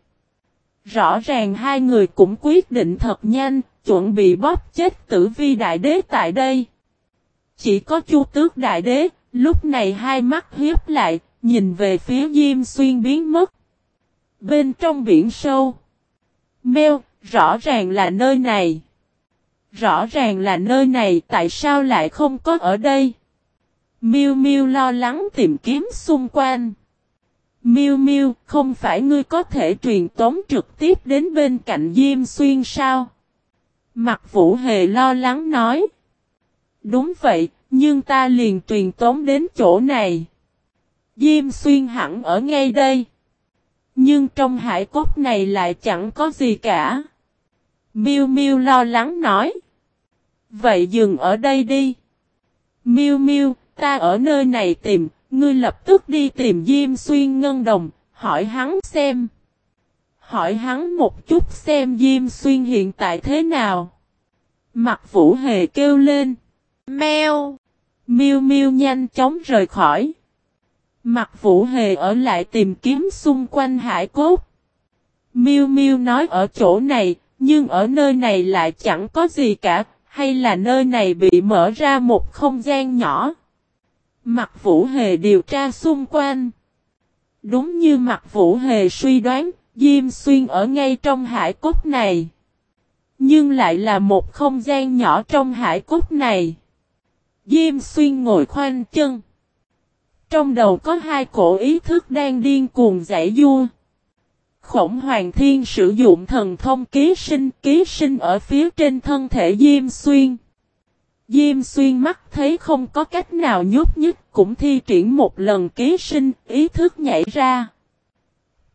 Rõ ràng hai người cũng quyết định thật nhanh, chuẩn bị bóp chết tử vi đại đế tại đây. Chỉ có chu tước đại đế, lúc này hai mắt hiếp lại, nhìn về phía Diêm Xuyên biến mất. Bên trong biển sâu. Mèo, rõ ràng là nơi này. Rõ ràng là nơi này, tại sao lại không có ở đây? Miu Miu lo lắng tìm kiếm xung quanh. Miu Miu, không phải ngươi có thể truyền tống trực tiếp đến bên cạnh Diêm Xuyên sao? Mặt Vũ Hề lo lắng nói. Đúng vậy, nhưng ta liền truyền tống đến chỗ này. Diêm Xuyên hẳn ở ngay đây. Nhưng trong hải cốt này lại chẳng có gì cả. Miu Miu lo lắng nói. Vậy dừng ở đây đi. Miu Miu, ta ở nơi này tìm, Ngươi lập tức đi tìm Diêm Xuyên Ngân Đồng, hỏi hắn xem. Hỏi hắn một chút xem Diêm Xuyên hiện tại thế nào. Mặt Vũ Hề kêu lên. Mèo. Miu Miu nhanh chóng rời khỏi. Mặt Vũ Hề ở lại tìm kiếm xung quanh hải cốt. Miu Miu nói ở chỗ này, nhưng ở nơi này lại chẳng có gì cả, hay là nơi này bị mở ra một không gian nhỏ. Mặt Vũ Hề điều tra xung quanh. Đúng như Mặt Vũ Hề suy đoán, Diêm Xuyên ở ngay trong hải cốt này. Nhưng lại là một không gian nhỏ trong hải cốt này. Diêm Xuyên ngồi khoanh chân. Trong đầu có hai cổ ý thức đang điên cuồng giải vua. Khổng Hoàng Thiên sử dụng thần thông ký sinh ký sinh ở phía trên thân thể Diêm Xuyên. Diêm xuyên mắt thấy không có cách nào nhúc nhích cũng thi triển một lần ký sinh, ý thức nhảy ra.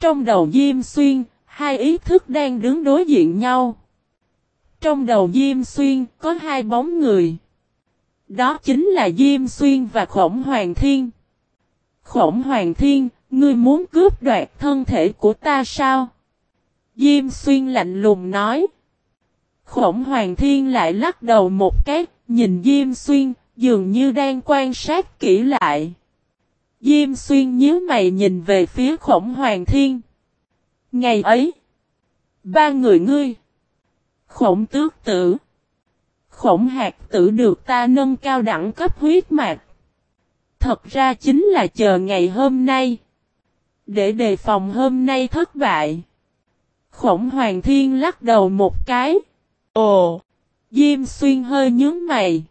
Trong đầu Diêm xuyên, hai ý thức đang đứng đối diện nhau. Trong đầu Diêm xuyên có hai bóng người. Đó chính là Diêm xuyên và Khổng Hoàng Thiên. Khổng Hoàng Thiên, ngươi muốn cướp đoạt thân thể của ta sao? Diêm xuyên lạnh lùng nói. Khổng Hoàng Thiên lại lắc đầu một cái, nhìn Diêm Xuyên, dường như đang quan sát kỹ lại. Diêm Xuyên nhíu mày nhìn về phía khổng Hoàng Thiên. Ngày ấy, ba người ngươi, khổng tước tử, Khổng hạt tử được ta nâng cao đẳng cấp huyết mạch. Thật ra chính là chờ ngày hôm nay. Để đề phòng hôm nay thất bại. Khổng hoàng thiên lắc đầu một cái. Ồ! Diêm xuyên hơi nhướng mày.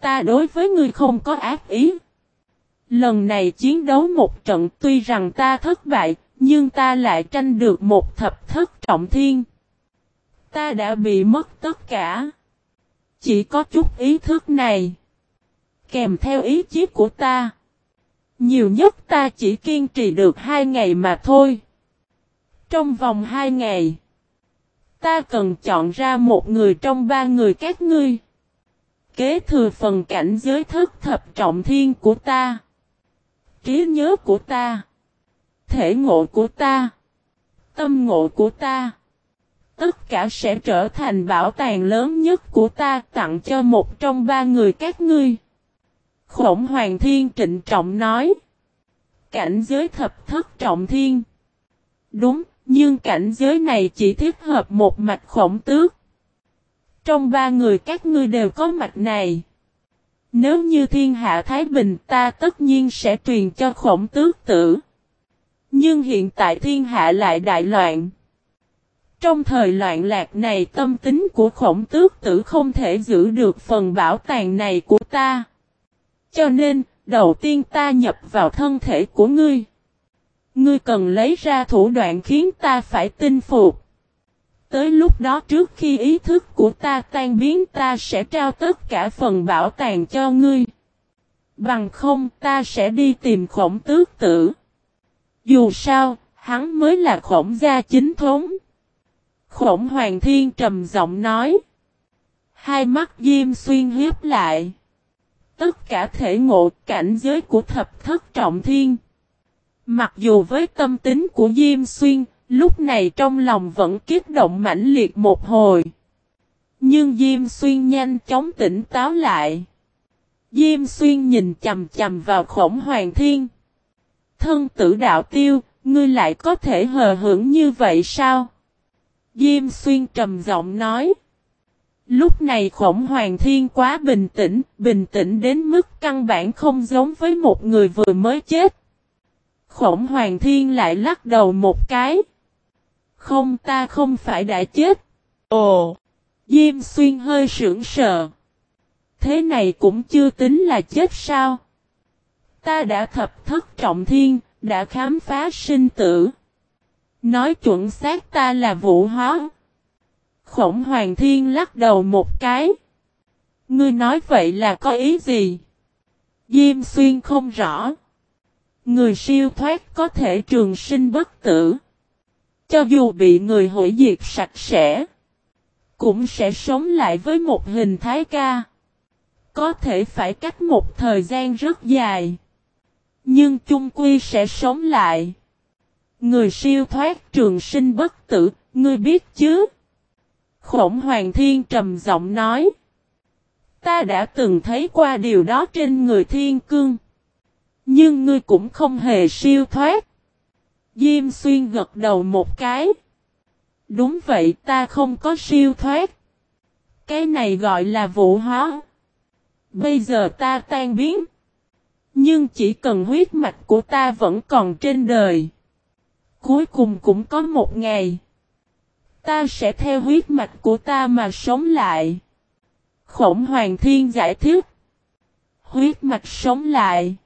Ta đối với ngươi không có ác ý. Lần này chiến đấu một trận tuy rằng ta thất bại, nhưng ta lại tranh được một thập thất trọng thiên. Ta đã bị mất tất cả. Chỉ có chút ý thức này. Kèm theo ý chí của ta. Nhiều nhất ta chỉ kiên trì được hai ngày mà thôi. Trong vòng hai ngày. Ta cần chọn ra một người trong ba người các ngươi. Kế thừa phần cảnh giới thức thập trọng thiên của ta. Trí nhớ của ta. Thể ngộ của ta. Tâm ngộ của ta. Tất cả sẽ trở thành bảo tàng lớn nhất của ta tặng cho một trong ba người các ngươi. Khổng Hoàng Thiên trịnh trọng nói. Cảnh giới thập thất trọng thiên. Đúng, nhưng cảnh giới này chỉ thích hợp một mạch khổng tước. Trong ba người các ngươi đều có mạch này. Nếu như thiên hạ Thái Bình ta tất nhiên sẽ truyền cho khổng tước tử. Nhưng hiện tại thiên hạ lại đại loạn. Trong thời loạn lạc này tâm tính của khổng tước tử không thể giữ được phần bảo tàng này của ta. Cho nên, đầu tiên ta nhập vào thân thể của ngươi. Ngươi cần lấy ra thủ đoạn khiến ta phải tin phục. Tới lúc đó trước khi ý thức của ta tan biến ta sẽ trao tất cả phần bảo tàng cho ngươi. Bằng không ta sẽ đi tìm khổng tước tử. Dù sao, hắn mới là khổng gia chính thống. Khổng hoàng thiên trầm giọng nói. Hai mắt diêm xuyên hiếp lại. Tất cả thể ngộ cảnh giới của thập thất trọng thiên. Mặc dù với tâm tính của Diêm Xuyên, lúc này trong lòng vẫn kiếp động mãnh liệt một hồi. Nhưng Diêm Xuyên nhanh chóng tỉnh táo lại. Diêm Xuyên nhìn chầm chầm vào khổng hoàng thiên. Thân tử đạo tiêu, ngươi lại có thể hờ hững như vậy sao? Diêm Xuyên trầm giọng nói. Lúc này khổng hoàng thiên quá bình tĩnh, bình tĩnh đến mức căn bản không giống với một người vừa mới chết. Khổng hoàng thiên lại lắc đầu một cái. Không ta không phải đã chết. Ồ! Diêm xuyên hơi sững sờ. Thế này cũng chưa tính là chết sao? Ta đã thập thất trọng thiên, đã khám phá sinh tử. Nói chuẩn xác ta là vũ hóa. Khổng hoàng thiên lắc đầu một cái. Ngươi nói vậy là có ý gì? Diêm xuyên không rõ. Người siêu thoát có thể trường sinh bất tử. Cho dù bị người hủy diệt sạch sẽ. Cũng sẽ sống lại với một hình thái ca. Có thể phải cách một thời gian rất dài. Nhưng chung quy sẽ sống lại. Người siêu thoát trường sinh bất tử, ngươi biết chứ? Khổng Hoàng Thiên trầm giọng nói. Ta đã từng thấy qua điều đó trên người thiên cương. Nhưng ngươi cũng không hề siêu thoát. Diêm xuyên gật đầu một cái. Đúng vậy, ta không có siêu thoát. Cái này gọi là vụ hóa. Bây giờ ta tan biến. Nhưng chỉ cần huyết mạch của ta vẫn còn trên đời. Cuối cùng cũng có một ngày. Ta sẽ theo huyết mạch của ta mà sống lại. Khổng Hoàng Thiên giải thích. Huyết mạch sống lại.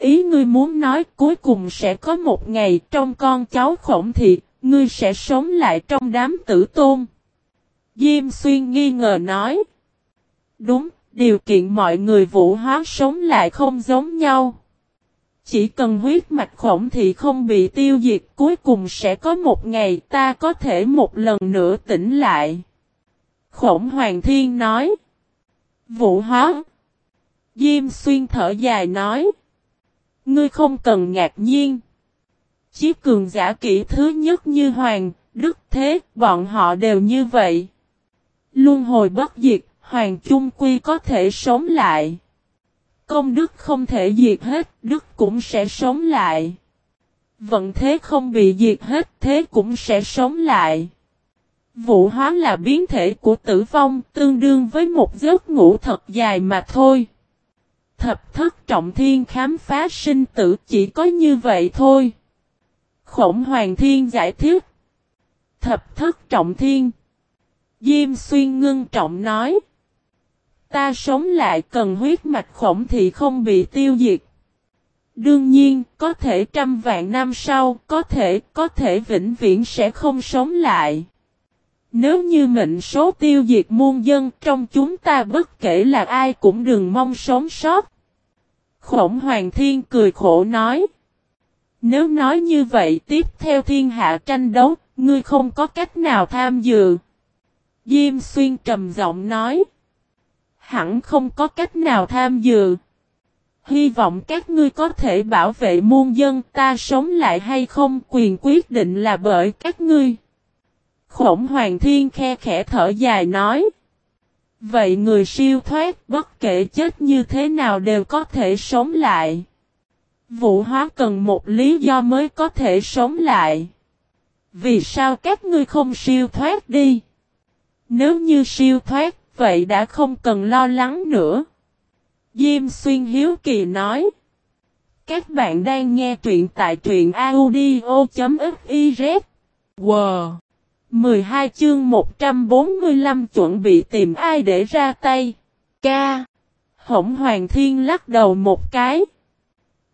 Ý ngươi muốn nói cuối cùng sẽ có một ngày trong con cháu khổng thị, ngươi sẽ sống lại trong đám tử tôn. Diêm xuyên nghi ngờ nói. Đúng, điều kiện mọi người vũ hóa sống lại không giống nhau. Chỉ cần huyết mạch khổng thị không bị tiêu diệt cuối cùng sẽ có một ngày ta có thể một lần nữa tỉnh lại. Khổng Hoàng Thiên nói. Vũ hóa. Diêm xuyên thở dài nói. Ngươi không cần ngạc nhiên. Chí cường giả kỹ thứ nhất như Hoàng, Đức Thế, bọn họ đều như vậy. Luân hồi bất diệt, Hoàng Trung Quy có thể sống lại. Công đức không thể diệt hết, đức cũng sẽ sống lại. Vận thế không bị diệt hết, thế cũng sẽ sống lại. Vũ hóa là biến thể của tử vong tương đương với một giấc ngủ thật dài mà thôi. Thập thất trọng thiên khám phá sinh tử chỉ có như vậy thôi. Khổng hoàng thiên giải thích. Thập thất trọng thiên. Diêm xuyên ngưng trọng nói. Ta sống lại cần huyết mạch khổng thì không bị tiêu diệt. Đương nhiên, có thể trăm vạn năm sau, có thể, có thể vĩnh viễn sẽ không sống lại. Nếu như mệnh số tiêu diệt muôn dân trong chúng ta bất kể là ai cũng đừng mong sống sót. Khổng Hoàng Thiên cười khổ nói. Nếu nói như vậy tiếp theo thiên hạ tranh đấu, ngươi không có cách nào tham dự. Diêm Xuyên trầm giọng nói. Hẳn không có cách nào tham dự. Hy vọng các ngươi có thể bảo vệ muôn dân ta sống lại hay không quyền quyết định là bởi các ngươi. Khổng Hoàng Thiên khe khẽ thở dài nói. Vậy người siêu thoát bất kể chết như thế nào đều có thể sống lại. Vũ hóa cần một lý do mới có thể sống lại. Vì sao các ngươi không siêu thoát đi? Nếu như siêu thoát, vậy đã không cần lo lắng nữa. Diêm xuyên hiếu kỳ nói. Các bạn đang nghe truyện tại truyện audio.fif. Wow! 12 chương 145 chuẩn bị tìm ai để ra tay. Ca. Hổng Hoàng Thiên lắc đầu một cái.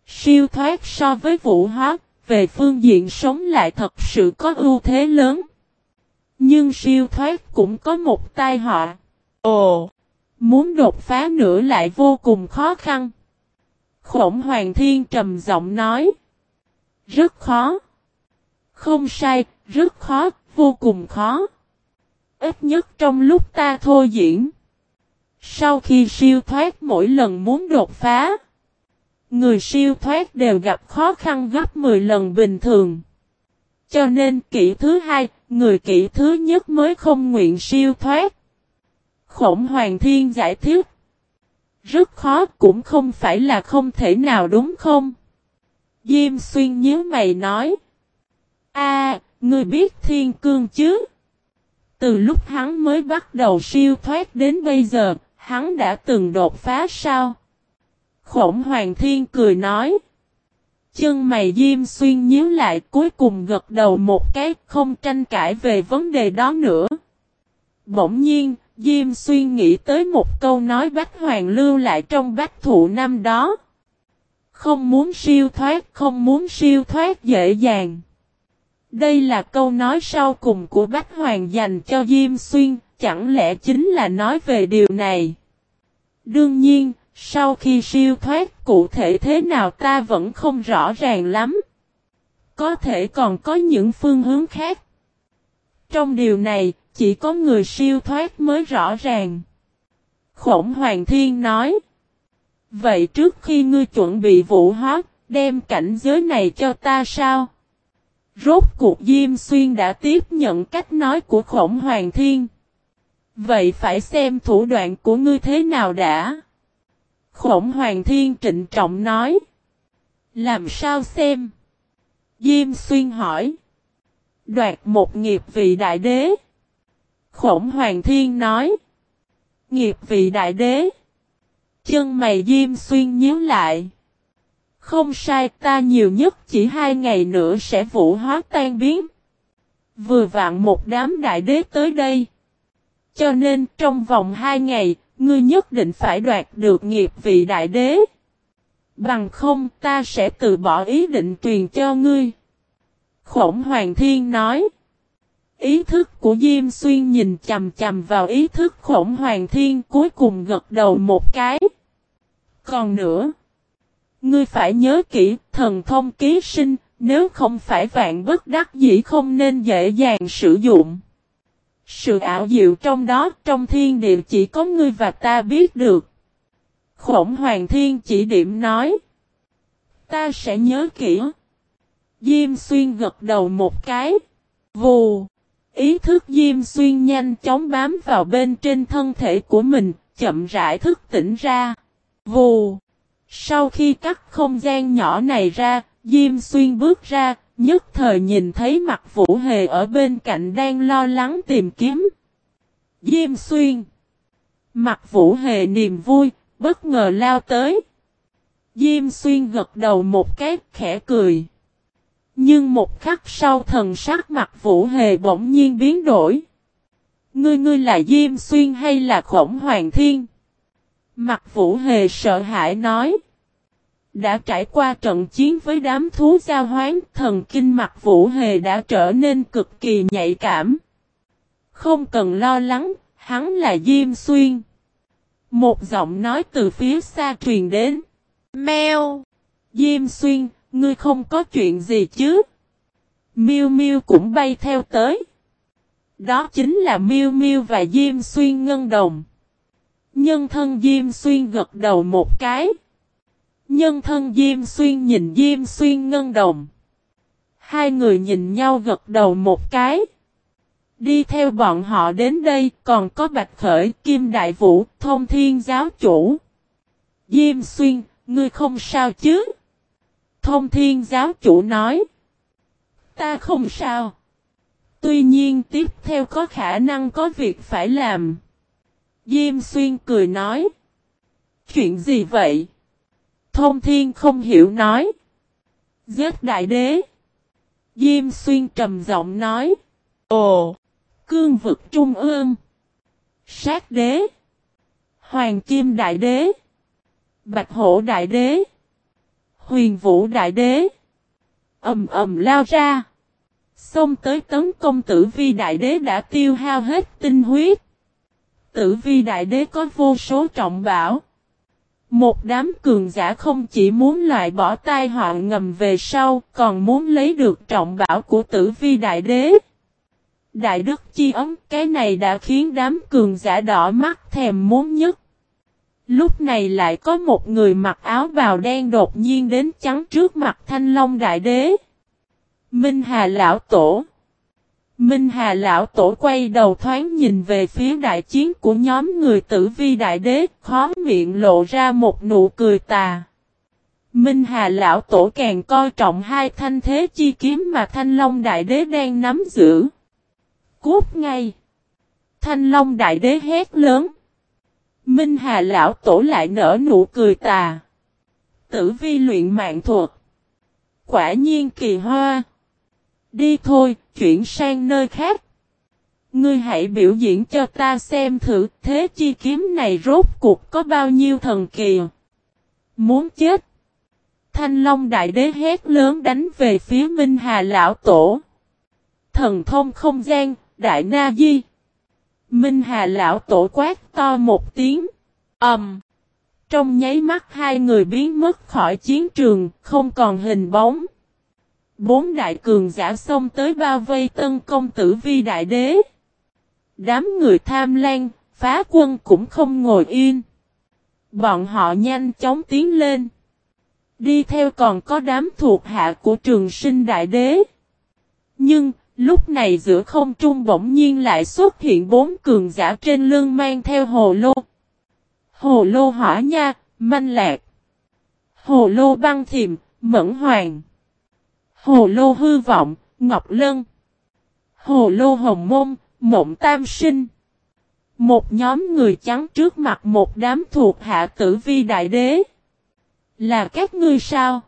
Siêu thoát so với vũ hóa, về phương diện sống lại thật sự có ưu thế lớn. Nhưng siêu thoát cũng có một tai họa. Ồ! Muốn đột phá nữa lại vô cùng khó khăn. Khổng Hoàng Thiên trầm giọng nói. Rất khó. Không sai, rất khó, vô cùng khó. Ít nhất trong lúc ta thôi diễn. Sau khi siêu thoát mỗi lần muốn đột phá. Người siêu thoát đều gặp khó khăn gấp 10 lần bình thường. Cho nên kỹ thứ hai, người kỹ thứ nhất mới không nguyện siêu thoát. Khổng Hoàng Thiên giải thích. Rất khó cũng không phải là không thể nào đúng không? Diêm xuyên nhớ mày nói. a Ngươi biết thiên cương chứ? Từ lúc hắn mới bắt đầu siêu thoát đến bây giờ, hắn đã từng đột phá sao? Khổng Hoàng Thiên cười nói. Chân mày Diêm Xuyên nhíu lại cuối cùng gật đầu một cái không tranh cãi về vấn đề đó nữa. Bỗng nhiên, Diêm Xuyên nghĩ tới một câu nói Bách Hoàng lưu lại trong bách thụ năm đó. Không muốn siêu thoát, không muốn siêu thoát dễ dàng. Đây là câu nói sau cùng của Bách Hoàng dành cho Diêm Xuyên, chẳng lẽ chính là nói về điều này? Đương nhiên, sau khi siêu thoát cụ thể thế nào ta vẫn không rõ ràng lắm. Có thể còn có những phương hướng khác. Trong điều này, chỉ có người siêu thoát mới rõ ràng. Khổng Hoàng Thiên nói. Vậy trước khi ngươi chuẩn bị vũ hóa, đem cảnh giới này cho ta sao? Rốt cuộc Diêm Xuyên đã tiếp nhận cách nói của Khổng Hoàng Thiên. Vậy phải xem thủ đoạn của ngươi thế nào đã? Khổng Hoàng Thiên trịnh trọng nói. Làm sao xem? Diêm Xuyên hỏi. Đoạt một nghiệp vị đại đế. Khổng Hoàng Thiên nói. Nghiệp vị đại đế. Chân mày Diêm Xuyên nhíu lại. Không sai ta nhiều nhất chỉ hai ngày nữa sẽ vũ hóa tan biến. Vừa vặn một đám đại đế tới đây. Cho nên trong vòng hai ngày, ngươi nhất định phải đoạt được nghiệp vị đại đế. Bằng không ta sẽ từ bỏ ý định truyền cho ngươi. Khổng Hoàng Thiên nói. Ý thức của Diêm Xuyên nhìn chầm chầm vào ý thức khổng Hoàng Thiên cuối cùng gật đầu một cái. Còn nữa. Ngươi phải nhớ kỹ thần thông ký sinh, nếu không phải vạn bất đắc dĩ không nên dễ dàng sử dụng. Sự ảo diệu trong đó trong thiên địa chỉ có ngươi và ta biết được. Khổng Hoàng Thiên chỉ điểm nói. Ta sẽ nhớ kỹ. Diêm Xuyên gật đầu một cái. Vù. Ý thức Diêm Xuyên nhanh chóng bám vào bên trên thân thể của mình, chậm rãi thức tỉnh ra. Vù. Sau khi cắt không gian nhỏ này ra, Diêm Xuyên bước ra, Nhất thời nhìn thấy mặt Vũ Hề ở bên cạnh đang lo lắng tìm kiếm. Diêm xuyên. Mặt Vũ Hề niềm vui, bất ngờ lao tới. Diêm xuyên gật đầu một cái khẽ cười. Nhưng một khắc sau thần sắc mặt Vũ Hề bỗng nhiên biến đổi. Ngươi ngươi là Diêm Xuyên hay là Khổng Hoàng Thiên? Mặt Vũ Hề sợ hãi nói. Đã trải qua trận chiến với đám thú giao hoán, thần kinh mặt Vũ Hề đã trở nên cực kỳ nhạy cảm. Không cần lo lắng, hắn là Diêm Xuyên. Một giọng nói từ phía xa truyền đến. Mèo! Diêm Xuyên, ngươi không có chuyện gì chứ? Miu Miu cũng bay theo tới. Đó chính là Miu Miu và Diêm Xuyên ngân đồng. Nhân thân Diêm Xuyên gật đầu một cái. Nhân thân Diêm Xuyên nhìn Diêm Xuyên ngân đồng. Hai người nhìn nhau gật đầu một cái. Đi theo bọn họ đến đây còn có Bạch Khởi, Kim Đại Vũ, Thông Thiên Giáo Chủ. Diêm Xuyên, ngươi không sao chứ? Thông Thiên Giáo Chủ nói. Ta không sao. Tuy nhiên tiếp theo có khả năng có việc phải làm. Diêm Xuyên cười nói. Chuyện gì vậy? Thông Thiên không hiểu nói. Giết đại đế. Diêm Xuyên trầm giọng nói. Ồ! Cương vực trung ương. Sát đế. Hoàng Kim đại đế. Bạch Hổ đại đế. Huyền Vũ đại đế. ầm ầm lao ra. Xông tới tấn công tử vi đại đế đã tiêu hao hết tinh huyết. Tử vi đại đế có vô số trọng bảo. Một đám cường giả không chỉ muốn loại bỏ tai họa ngầm về sau, còn muốn lấy được trọng bảo của tử vi đại đế. Đại đức chi ấm cái này đã khiến đám cường giả đỏ mắt thèm muốn nhất. Lúc này lại có một người mặc áo bào đen đột nhiên đến chắn trước mặt thanh long đại đế. Minh Hà Lão Tổ Minh Hà Lão Tổ quay đầu thoáng nhìn về phía đại chiến của nhóm người tử vi đại đế, khó miệng lộ ra một nụ cười tà. Minh Hà Lão Tổ càng coi trọng hai thanh thế chi kiếm mà Thanh Long Đại Đế đang nắm giữ. Cút ngay! Thanh Long Đại Đế hét lớn. Minh Hà Lão Tổ lại nở nụ cười tà. Tử vi luyện mạng thuật. Quả nhiên kỳ hoa. Đi thôi, chuyển sang nơi khác. Ngươi hãy biểu diễn cho ta xem thử thế chi kiếm này rốt cuộc có bao nhiêu thần kỳ. Muốn chết. Thanh Long Đại Đế hét lớn đánh về phía Minh Hà Lão Tổ. Thần thông không gian, Đại Na Di. Minh Hà Lão Tổ quát to một tiếng. ầm. Um. Trong nháy mắt hai người biến mất khỏi chiến trường, không còn hình bóng. Bốn đại cường giả xông tới bao vây tân công tử vi đại đế. Đám người tham lan, phá quân cũng không ngồi yên. Bọn họ nhanh chóng tiến lên. Đi theo còn có đám thuộc hạ của trường sinh đại đế. Nhưng, lúc này giữa không trung bỗng nhiên lại xuất hiện bốn cường giả trên lưng mang theo hồ lô. Hồ lô hỏa nha, manh lạc. Hồ lô băng thiềm, mẫn hoàng. Hồ lô hư vọng, ngọc lân. Hồ lô hồng môn, mộng tam sinh. Một nhóm người trắng trước mặt một đám thuộc hạ tử vi đại đế. Là các ngươi sao?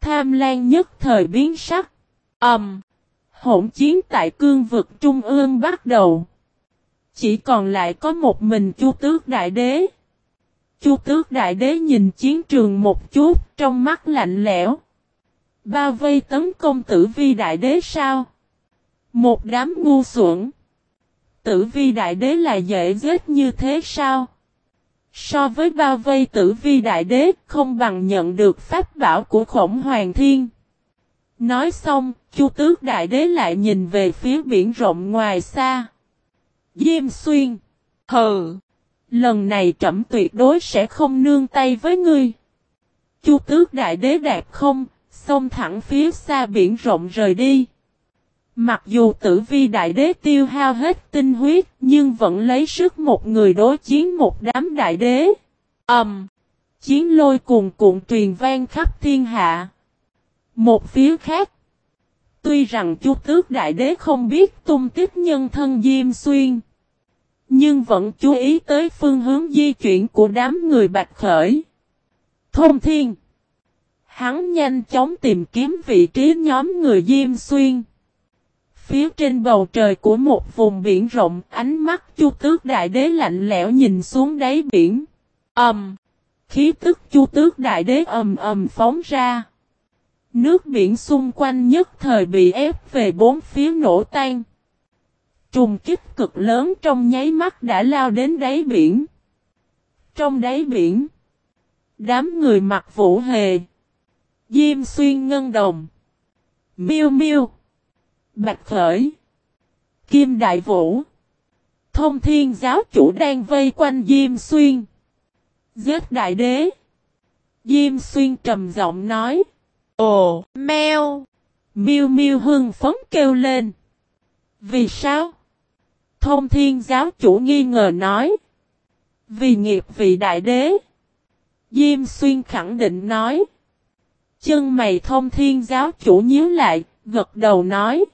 Tham lan nhất thời biến sắc. Ẩm. Um, hỗn chiến tại cương vực trung ương bắt đầu. Chỉ còn lại có một mình chu tước đại đế. Chu tước đại đế nhìn chiến trường một chút trong mắt lạnh lẽo. Bao vây tấn công tử vi đại đế sao? Một đám ngu xuẩn. Tử vi đại đế là dễ giết như thế sao? So với bao vây tử vi đại đế không bằng nhận được pháp bảo của khổng hoàng thiên. Nói xong, chu tước đại đế lại nhìn về phía biển rộng ngoài xa. Diêm xuyên. Hừ. Lần này trẫm tuyệt đối sẽ không nương tay với ngươi. Chu tước đại đế đạp không, xông thẳng phía xa biển rộng rời đi. Mặc dù tử vi đại đế tiêu hao hết tinh huyết, nhưng vẫn lấy sức một người đối chiến một đám đại đế. Ẩm! Um, chiến lôi cuồn cuộn truyền vang khắp thiên hạ. Một phía khác, Tuy rằng chu tước đại đế không biết tung tích nhân thân Diêm Xuyên. Nhưng vẫn chú ý tới phương hướng di chuyển của đám người bạch khởi. Thông thiên. Hắn nhanh chóng tìm kiếm vị trí nhóm người Diêm Xuyên. Phía trên bầu trời của một vùng biển rộng, ánh mắt chu tước đại đế lạnh lẽo nhìn xuống đáy biển. Ầm! khí tức chu tước đại đế ầm ầm phóng ra. Nước biển xung quanh nhất thời bị ép về bốn phía nổ tan. Trùng kích cực lớn trong nháy mắt đã lao đến đáy biển. Trong đáy biển, đám người mặc vũ hề, diêm xuyên ngân đồng, miêu miêu, bạch khởi, kim đại vũ, thông thiên giáo chủ đang vây quanh diêm xuyên. Giết đại đế. Diêm xuyên trầm giọng nói. Ồ, meo. Miêu miêu hưng phấn kêu lên. Vì sao? Thông thiên giáo chủ nghi ngờ nói. Vì nghiệp vị đại đế. Diêm xuyên khẳng định nói. Chân mày thông thiên giáo chủ nhíu lại, gật đầu nói.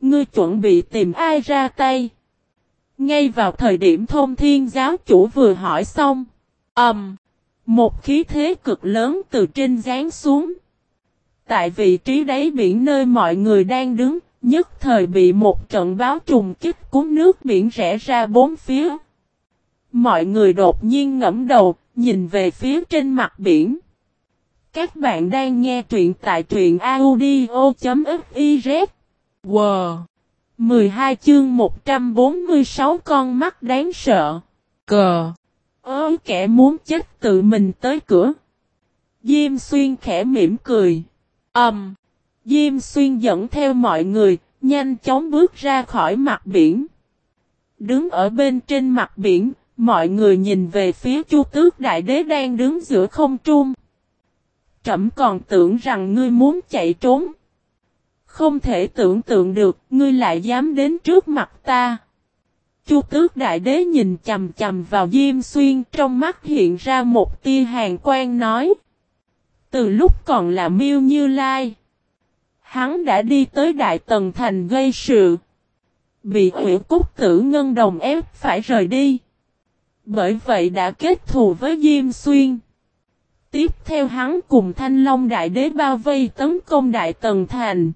Ngươi chuẩn bị tìm ai ra tay? Ngay vào thời điểm thông thiên giáo chủ vừa hỏi xong. Ầm. Um, một khí thế cực lớn từ trên giáng xuống. Tại vị trí đáy biển nơi mọi người đang đứng, nhất thời bị một trận báo trùng kích cuốn nước biển rẽ ra bốn phía. Mọi người đột nhiên ngẫm đầu, nhìn về phía trên mặt biển. Các bạn đang nghe truyện tại truyện audio.fiz. Wow! 12 chương 146 con mắt đáng sợ. Cờ! Ơ kẻ muốn chết tự mình tới cửa. Diêm xuyên khẽ mỉm cười. Âm Um, Diêm xuyên dẫn theo mọi người, nhanh chóng bước ra khỏi mặt biển. Đứng ở bên trên mặt biển, mọi người nhìn về phía chu tước đại đế đang đứng giữa không trung trẫm còn tưởng rằng ngươi muốn chạy trốn. Không thể tưởng tượng được, ngươi lại dám đến trước mặt ta. Chu tước đại đế nhìn chầm chầm vào Diêm Xuyên trong mắt hiện ra một tia hàng quan nói. Từ lúc còn là miêu như lai. Hắn đã đi tới Đại Tần Thành gây sự. Bị ủy cúc tử ngân đồng ép phải rời đi. Bởi vậy đã kết thù với Diêm Xuyên. Tiếp theo hắn cùng Thanh Long Đại Đế bao vây tấn công Đại Tần Thành.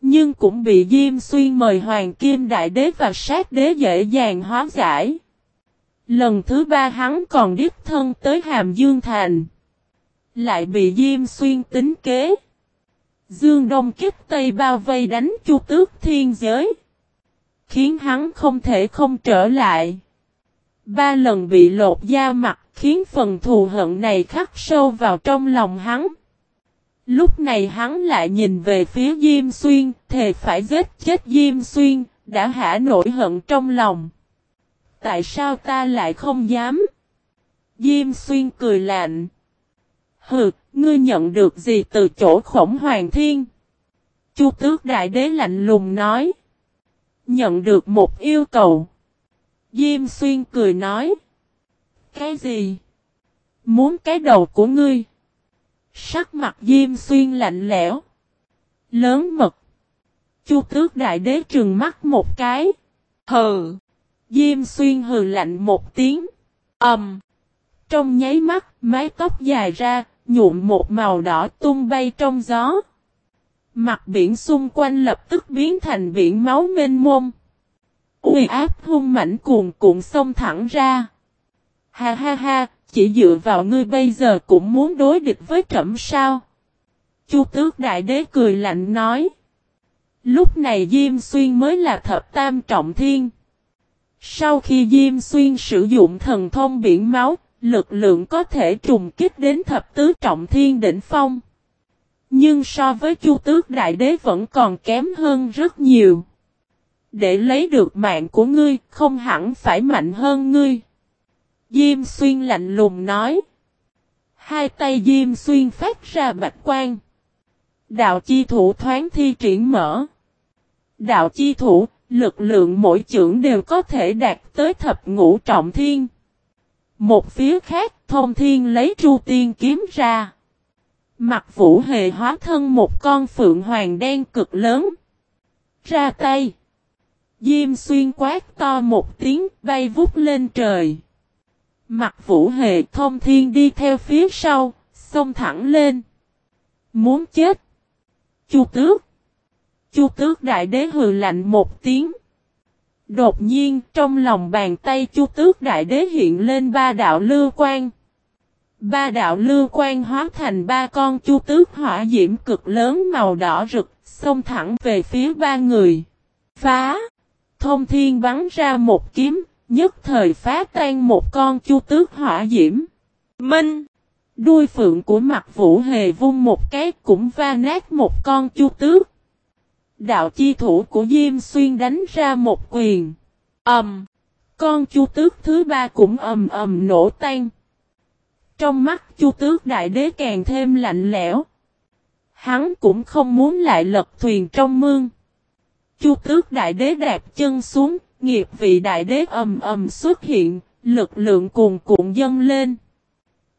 Nhưng cũng bị Diêm Xuyên mời Hoàng Kim Đại Đế và sát đế dễ dàng hóa giải. Lần thứ ba hắn còn đích thân tới Hàm Dương Thành. Lại bị Diêm Xuyên tính kế. Dương Đông kích Tây bao vây đánh chu tước thiên giới. Khiến hắn không thể không trở lại. Ba lần bị lột da mặt khiến phần thù hận này khắc sâu vào trong lòng hắn. Lúc này hắn lại nhìn về phía Diêm Xuyên, thề phải giết chết Diêm Xuyên, đã hả nổi hận trong lòng. Tại sao ta lại không dám? Diêm Xuyên cười lạnh. Hừ, ngươi nhận được gì từ chỗ khổng hoàng thiên? Chu tước đại đế lạnh lùng nói. Nhận được một yêu cầu. Diêm Xuyên cười nói. Cái gì? Muốn cái đầu của ngươi. Sắc mặt Diêm Xuyên lạnh lẽo. Lớn mật. Chu tước đại đế trừng mắt một cái. Hừ. Diêm Xuyên hừ lạnh một tiếng. Ẩm. Um. Trong nháy mắt, mái tóc dài ra, nhuộm một màu đỏ tung bay trong gió. Mặt biển xung quanh lập tức biến thành biển máu mênh mông. Uy áp hung mảnh cuồn cuộn sông thẳng ra. Ha ha ha, chỉ dựa vào ngươi bây giờ cũng muốn đối địch với trẫm sao? Chu tước đại đế cười lạnh nói. Lúc này Diêm Xuyên mới là thập tam trọng thiên. Sau khi Diêm Xuyên sử dụng thần thông biển máu, lực lượng có thể trùng kích đến thập tứ trọng thiên đỉnh phong. Nhưng so với Chu Tước Đại Đế vẫn còn kém hơn rất nhiều. Để lấy được mạng của ngươi, không hẳn phải mạnh hơn ngươi. Diêm xuyên lạnh lùng nói. Hai tay Diêm xuyên phát ra bạch quang. Đạo chi thủ thoáng thi triển mở. Đạo chi thủ, lực lượng mỗi trưởng đều có thể đạt tới thập ngũ trọng thiên. Một phía khác, thông thiên lấy tru tiên kiếm ra. Mặt vũ hề hóa thân một con phượng hoàng đen cực lớn. Ra tay. Diêm xuyên quát to một tiếng bay vút lên trời. Mặt vũ hề thông thiên đi theo phía sau, xông thẳng lên. Muốn chết. Chu tước. Chu tước đại đế hừ lạnh một tiếng. Đột nhiên trong lòng bàn tay chu tước đại đế hiện lên ba đạo lưu quan. Ba đạo lưu quan hóa thành ba con chu tước hỏa diễm cực lớn màu đỏ rực, xông thẳng về phía ba người. Phá! Thông thiên bắn ra một kiếm, nhất thời phá tan một con chu tước hỏa diễm. Minh! Đuôi phượng của mặt vũ hề vung một cái cũng va nát một con chu tước. Đạo chi thủ của Diêm Xuyên đánh ra một quyền. Ẩm! con chu tước thứ ba cũng ầm ầm nổ tan. Trong mắt chu tước đại đế càng thêm lạnh lẽo. Hắn cũng không muốn lại lật thuyền trong mương. Chu tước đại đế đạp chân xuống, nghiệp vị đại đế ầm ầm xuất hiện, lực lượng cuồn cuộn dâng lên.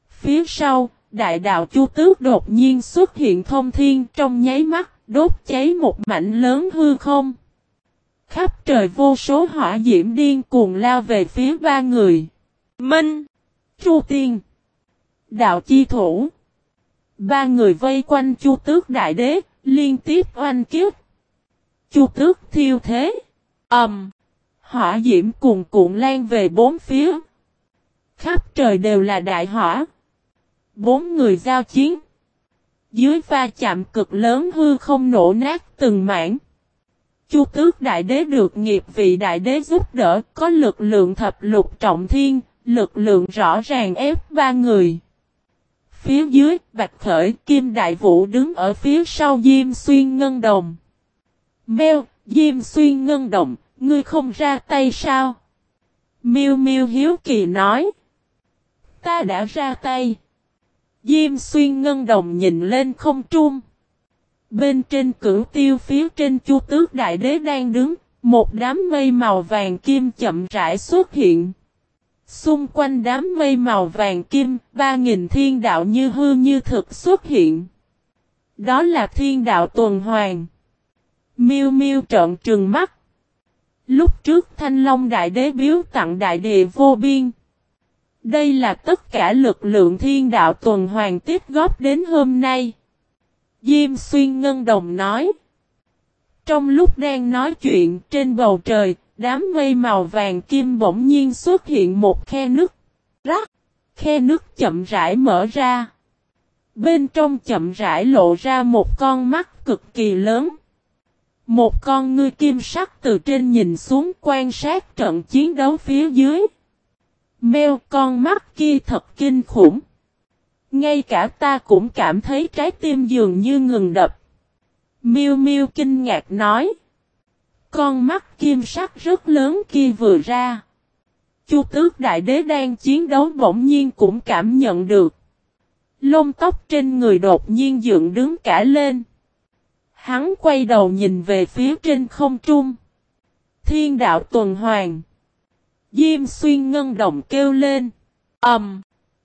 Phía sau, đại đạo chu tước đột nhiên xuất hiện thông thiên trong nháy mắt, đốt cháy một mảnh lớn hư không. Khắp trời vô số hỏa diễm điên cuồng lao về phía ba người. Minh, Chu Tiên, Đạo Chi Thủ. Ba người vây quanh Chu Tước Đại Đế, liên tiếp oanh kiếp. Chu Tước thiêu thế. Ầm. Um, hỏa diễm cuồn cuộn lan về bốn phía. Khắp trời đều là đại hỏa. Bốn người giao chiến. Dưới va chạm cực lớn hư không nổ nát từng mảng. Chu tước đại đế được nghiệp vị đại đế giúp đỡ, có lực lượng thập lục trọng thiên, lực lượng rõ ràng ép ba người. Phía dưới, Bạch Khởi, Kim Đại Vũ đứng ở phía sau Diêm Xuyên Ngân Đồng. Mèo, Diêm Xuyên Ngân Đồng, ngươi không ra tay sao? Miêu Miêu Hiếu Kỳ nói. Ta đã ra tay. Diêm Xuyên Ngân Đồng nhìn lên không trung. Bên trên cửu tiêu phía trên chu tước đại đế đang đứng, một đám mây màu vàng kim chậm rãi xuất hiện. Xung quanh đám mây màu vàng kim, ba nghìn thiên đạo như hư như thực xuất hiện. Đó là thiên đạo tuần hoàn. Miêu miêu trợn trừng mắt. Lúc trước Thanh Long Đại Đế biếu tặng Đại Địa vô biên. Đây là tất cả lực lượng thiên đạo tuần hoàn tiếp góp đến hôm nay. Diêm xuyên ngân đồng nói. Trong lúc đang nói chuyện trên bầu trời, đám mây màu vàng kim bỗng nhiên xuất hiện một khe nước. Rắc! Khe nước chậm rãi mở ra. Bên trong chậm rãi lộ ra một con mắt cực kỳ lớn. Một con ngươi kim sắc từ trên nhìn xuống quan sát trận chiến đấu phía dưới. Mèo con mắt kia thật kinh khủng. Ngay cả ta cũng cảm thấy trái tim dường như ngừng đập. Miu Miu kinh ngạc nói. Con mắt kim sắc rất lớn kia vừa ra. Chu tước đại đế đang chiến đấu bỗng nhiên cũng cảm nhận được. Lông tóc trên người đột nhiên dựng đứng cả lên. Hắn quay đầu nhìn về phía trên không trung. Thiên đạo tuần hoàn. Diêm xuyên ngân đồng kêu lên. Ẩm.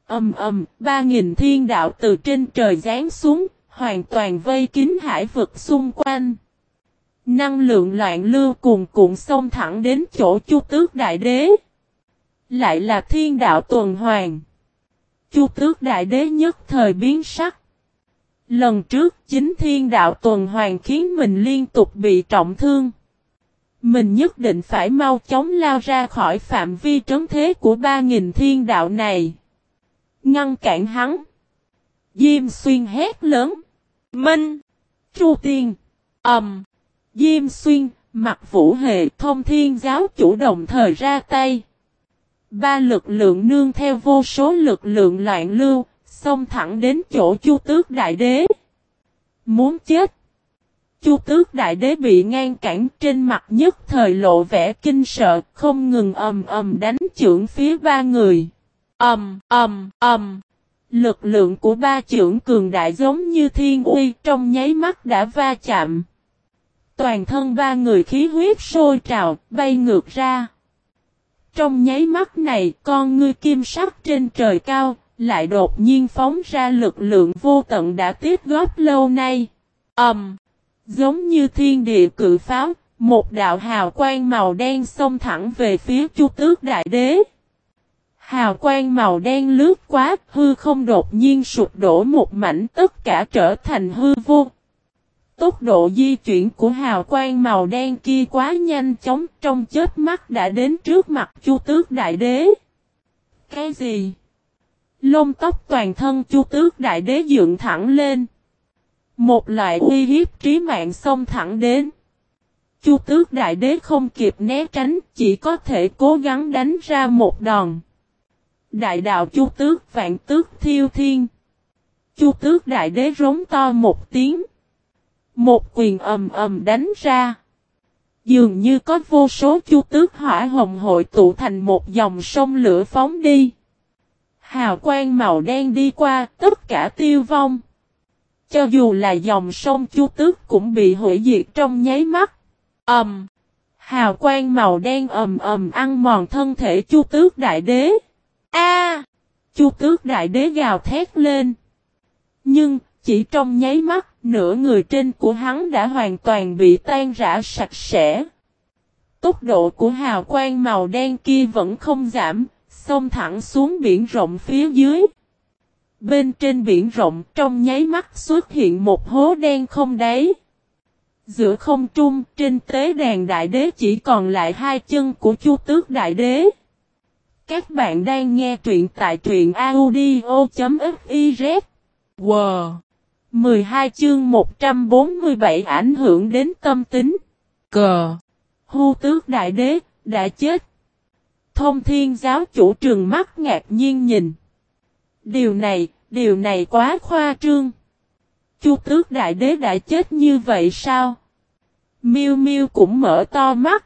Ầm ầm, ba nghìn thiên đạo từ trên trời rán xuống, hoàn toàn vây kín hải vực xung quanh. Năng lượng loạn lưu cùng cuộn sông thẳng đến chỗ Chu Tước Đại Đế. Lại là thiên đạo tuần hoàn. Chu Tước Đại Đế nhất thời biến sắc. Lần trước chính thiên đạo tuần hoàn khiến mình liên tục bị trọng thương. Mình nhất định phải mau chóng lao ra khỏi phạm vi trấn thế của ba nghìn thiên đạo này. Ngăn cản hắn. Diêm xuyên hét lớn. Minh. Chu tiên. Ẩm. Diêm xuyên, mặt vũ hề thông thiên giáo chủ đồng thời ra tay. Ba lực lượng nương theo vô số lực lượng loạn lưu, xông thẳng đến chỗ chu tước đại đế. Muốn chết. Chu tước đại đế bị ngăn cản trên mặt nhất thời lộ vẻ kinh sợ, không ngừng ầm ầm đánh trưởng phía ba người. Ầm, ầm, ầm. Lực lượng của ba trưởng cường đại giống như thiên uy trong nháy mắt đã va chạm. Toàn thân ba người khí huyết sôi trào, bay ngược ra. Trong nháy mắt này, con ngươi kim sắc trên trời cao, lại đột nhiên phóng ra lực lượng vô tận đã tiếp góp lâu nay. ầm, um, giống như thiên địa cự pháo, một đạo hào quang màu đen xông thẳng về phía Chu Tước Đại Đế. Hào quang màu đen lướt quá, hư không đột nhiên sụp đổ một mảnh tất cả trở thành hư vô. Tốc độ di chuyển của hào quang màu đen kia quá nhanh chóng trong chết mắt đã đến trước mặt Chu Tước Đại Đế. Cái gì? Lông tóc toàn thân Chu Tước Đại Đế dựng thẳng lên. Một loại uy hiếp trí mạng xông thẳng đến. Chu Tước Đại Đế không kịp né tránh, chỉ có thể cố gắng đánh ra một đòn. Đại đạo Chu Tước Vạn Tước Thiêu Thiên. Chu Tước Đại Đế rống to một tiếng. Một quyền ầm ầm đánh ra. Dường như có vô số chu tước hỏa hồng hội tụ thành một dòng sông lửa phóng đi. Hào quang màu đen đi qua, tất cả tiêu vong. Cho dù là dòng sông chu tước cũng bị hủy diệt trong nháy mắt. Ầm. Um, hào quang màu đen ầm ầm ăn mòn thân thể chu tước đại đế. A! chu tước đại đế gào thét lên. Nhưng, chỉ trong nháy mắt, nửa người trên của hắn đã hoàn toàn bị tan rã sạch sẽ. Tốc độ của hào quang màu đen kia vẫn không giảm, xông thẳng xuống biển rộng phía dưới. Bên trên biển rộng trong nháy mắt xuất hiện một hố đen không đáy. Giữa không trung trên tế đàn đại đế chỉ còn lại hai chân của chu tước đại đế. Các bạn đang nghe truyện tại truyện audio.fiz. Wow! 12 chương 147 ảnh hưởng đến tâm tính. Cờ. Hu tước đại đế, đã chết. Thông thiên giáo chủ trường mắt ngạc nhiên nhìn. Điều này, điều này quá khoa trương. Chu tước đại đế đã chết như vậy sao? Miêu Miêu cũng mở to mắt.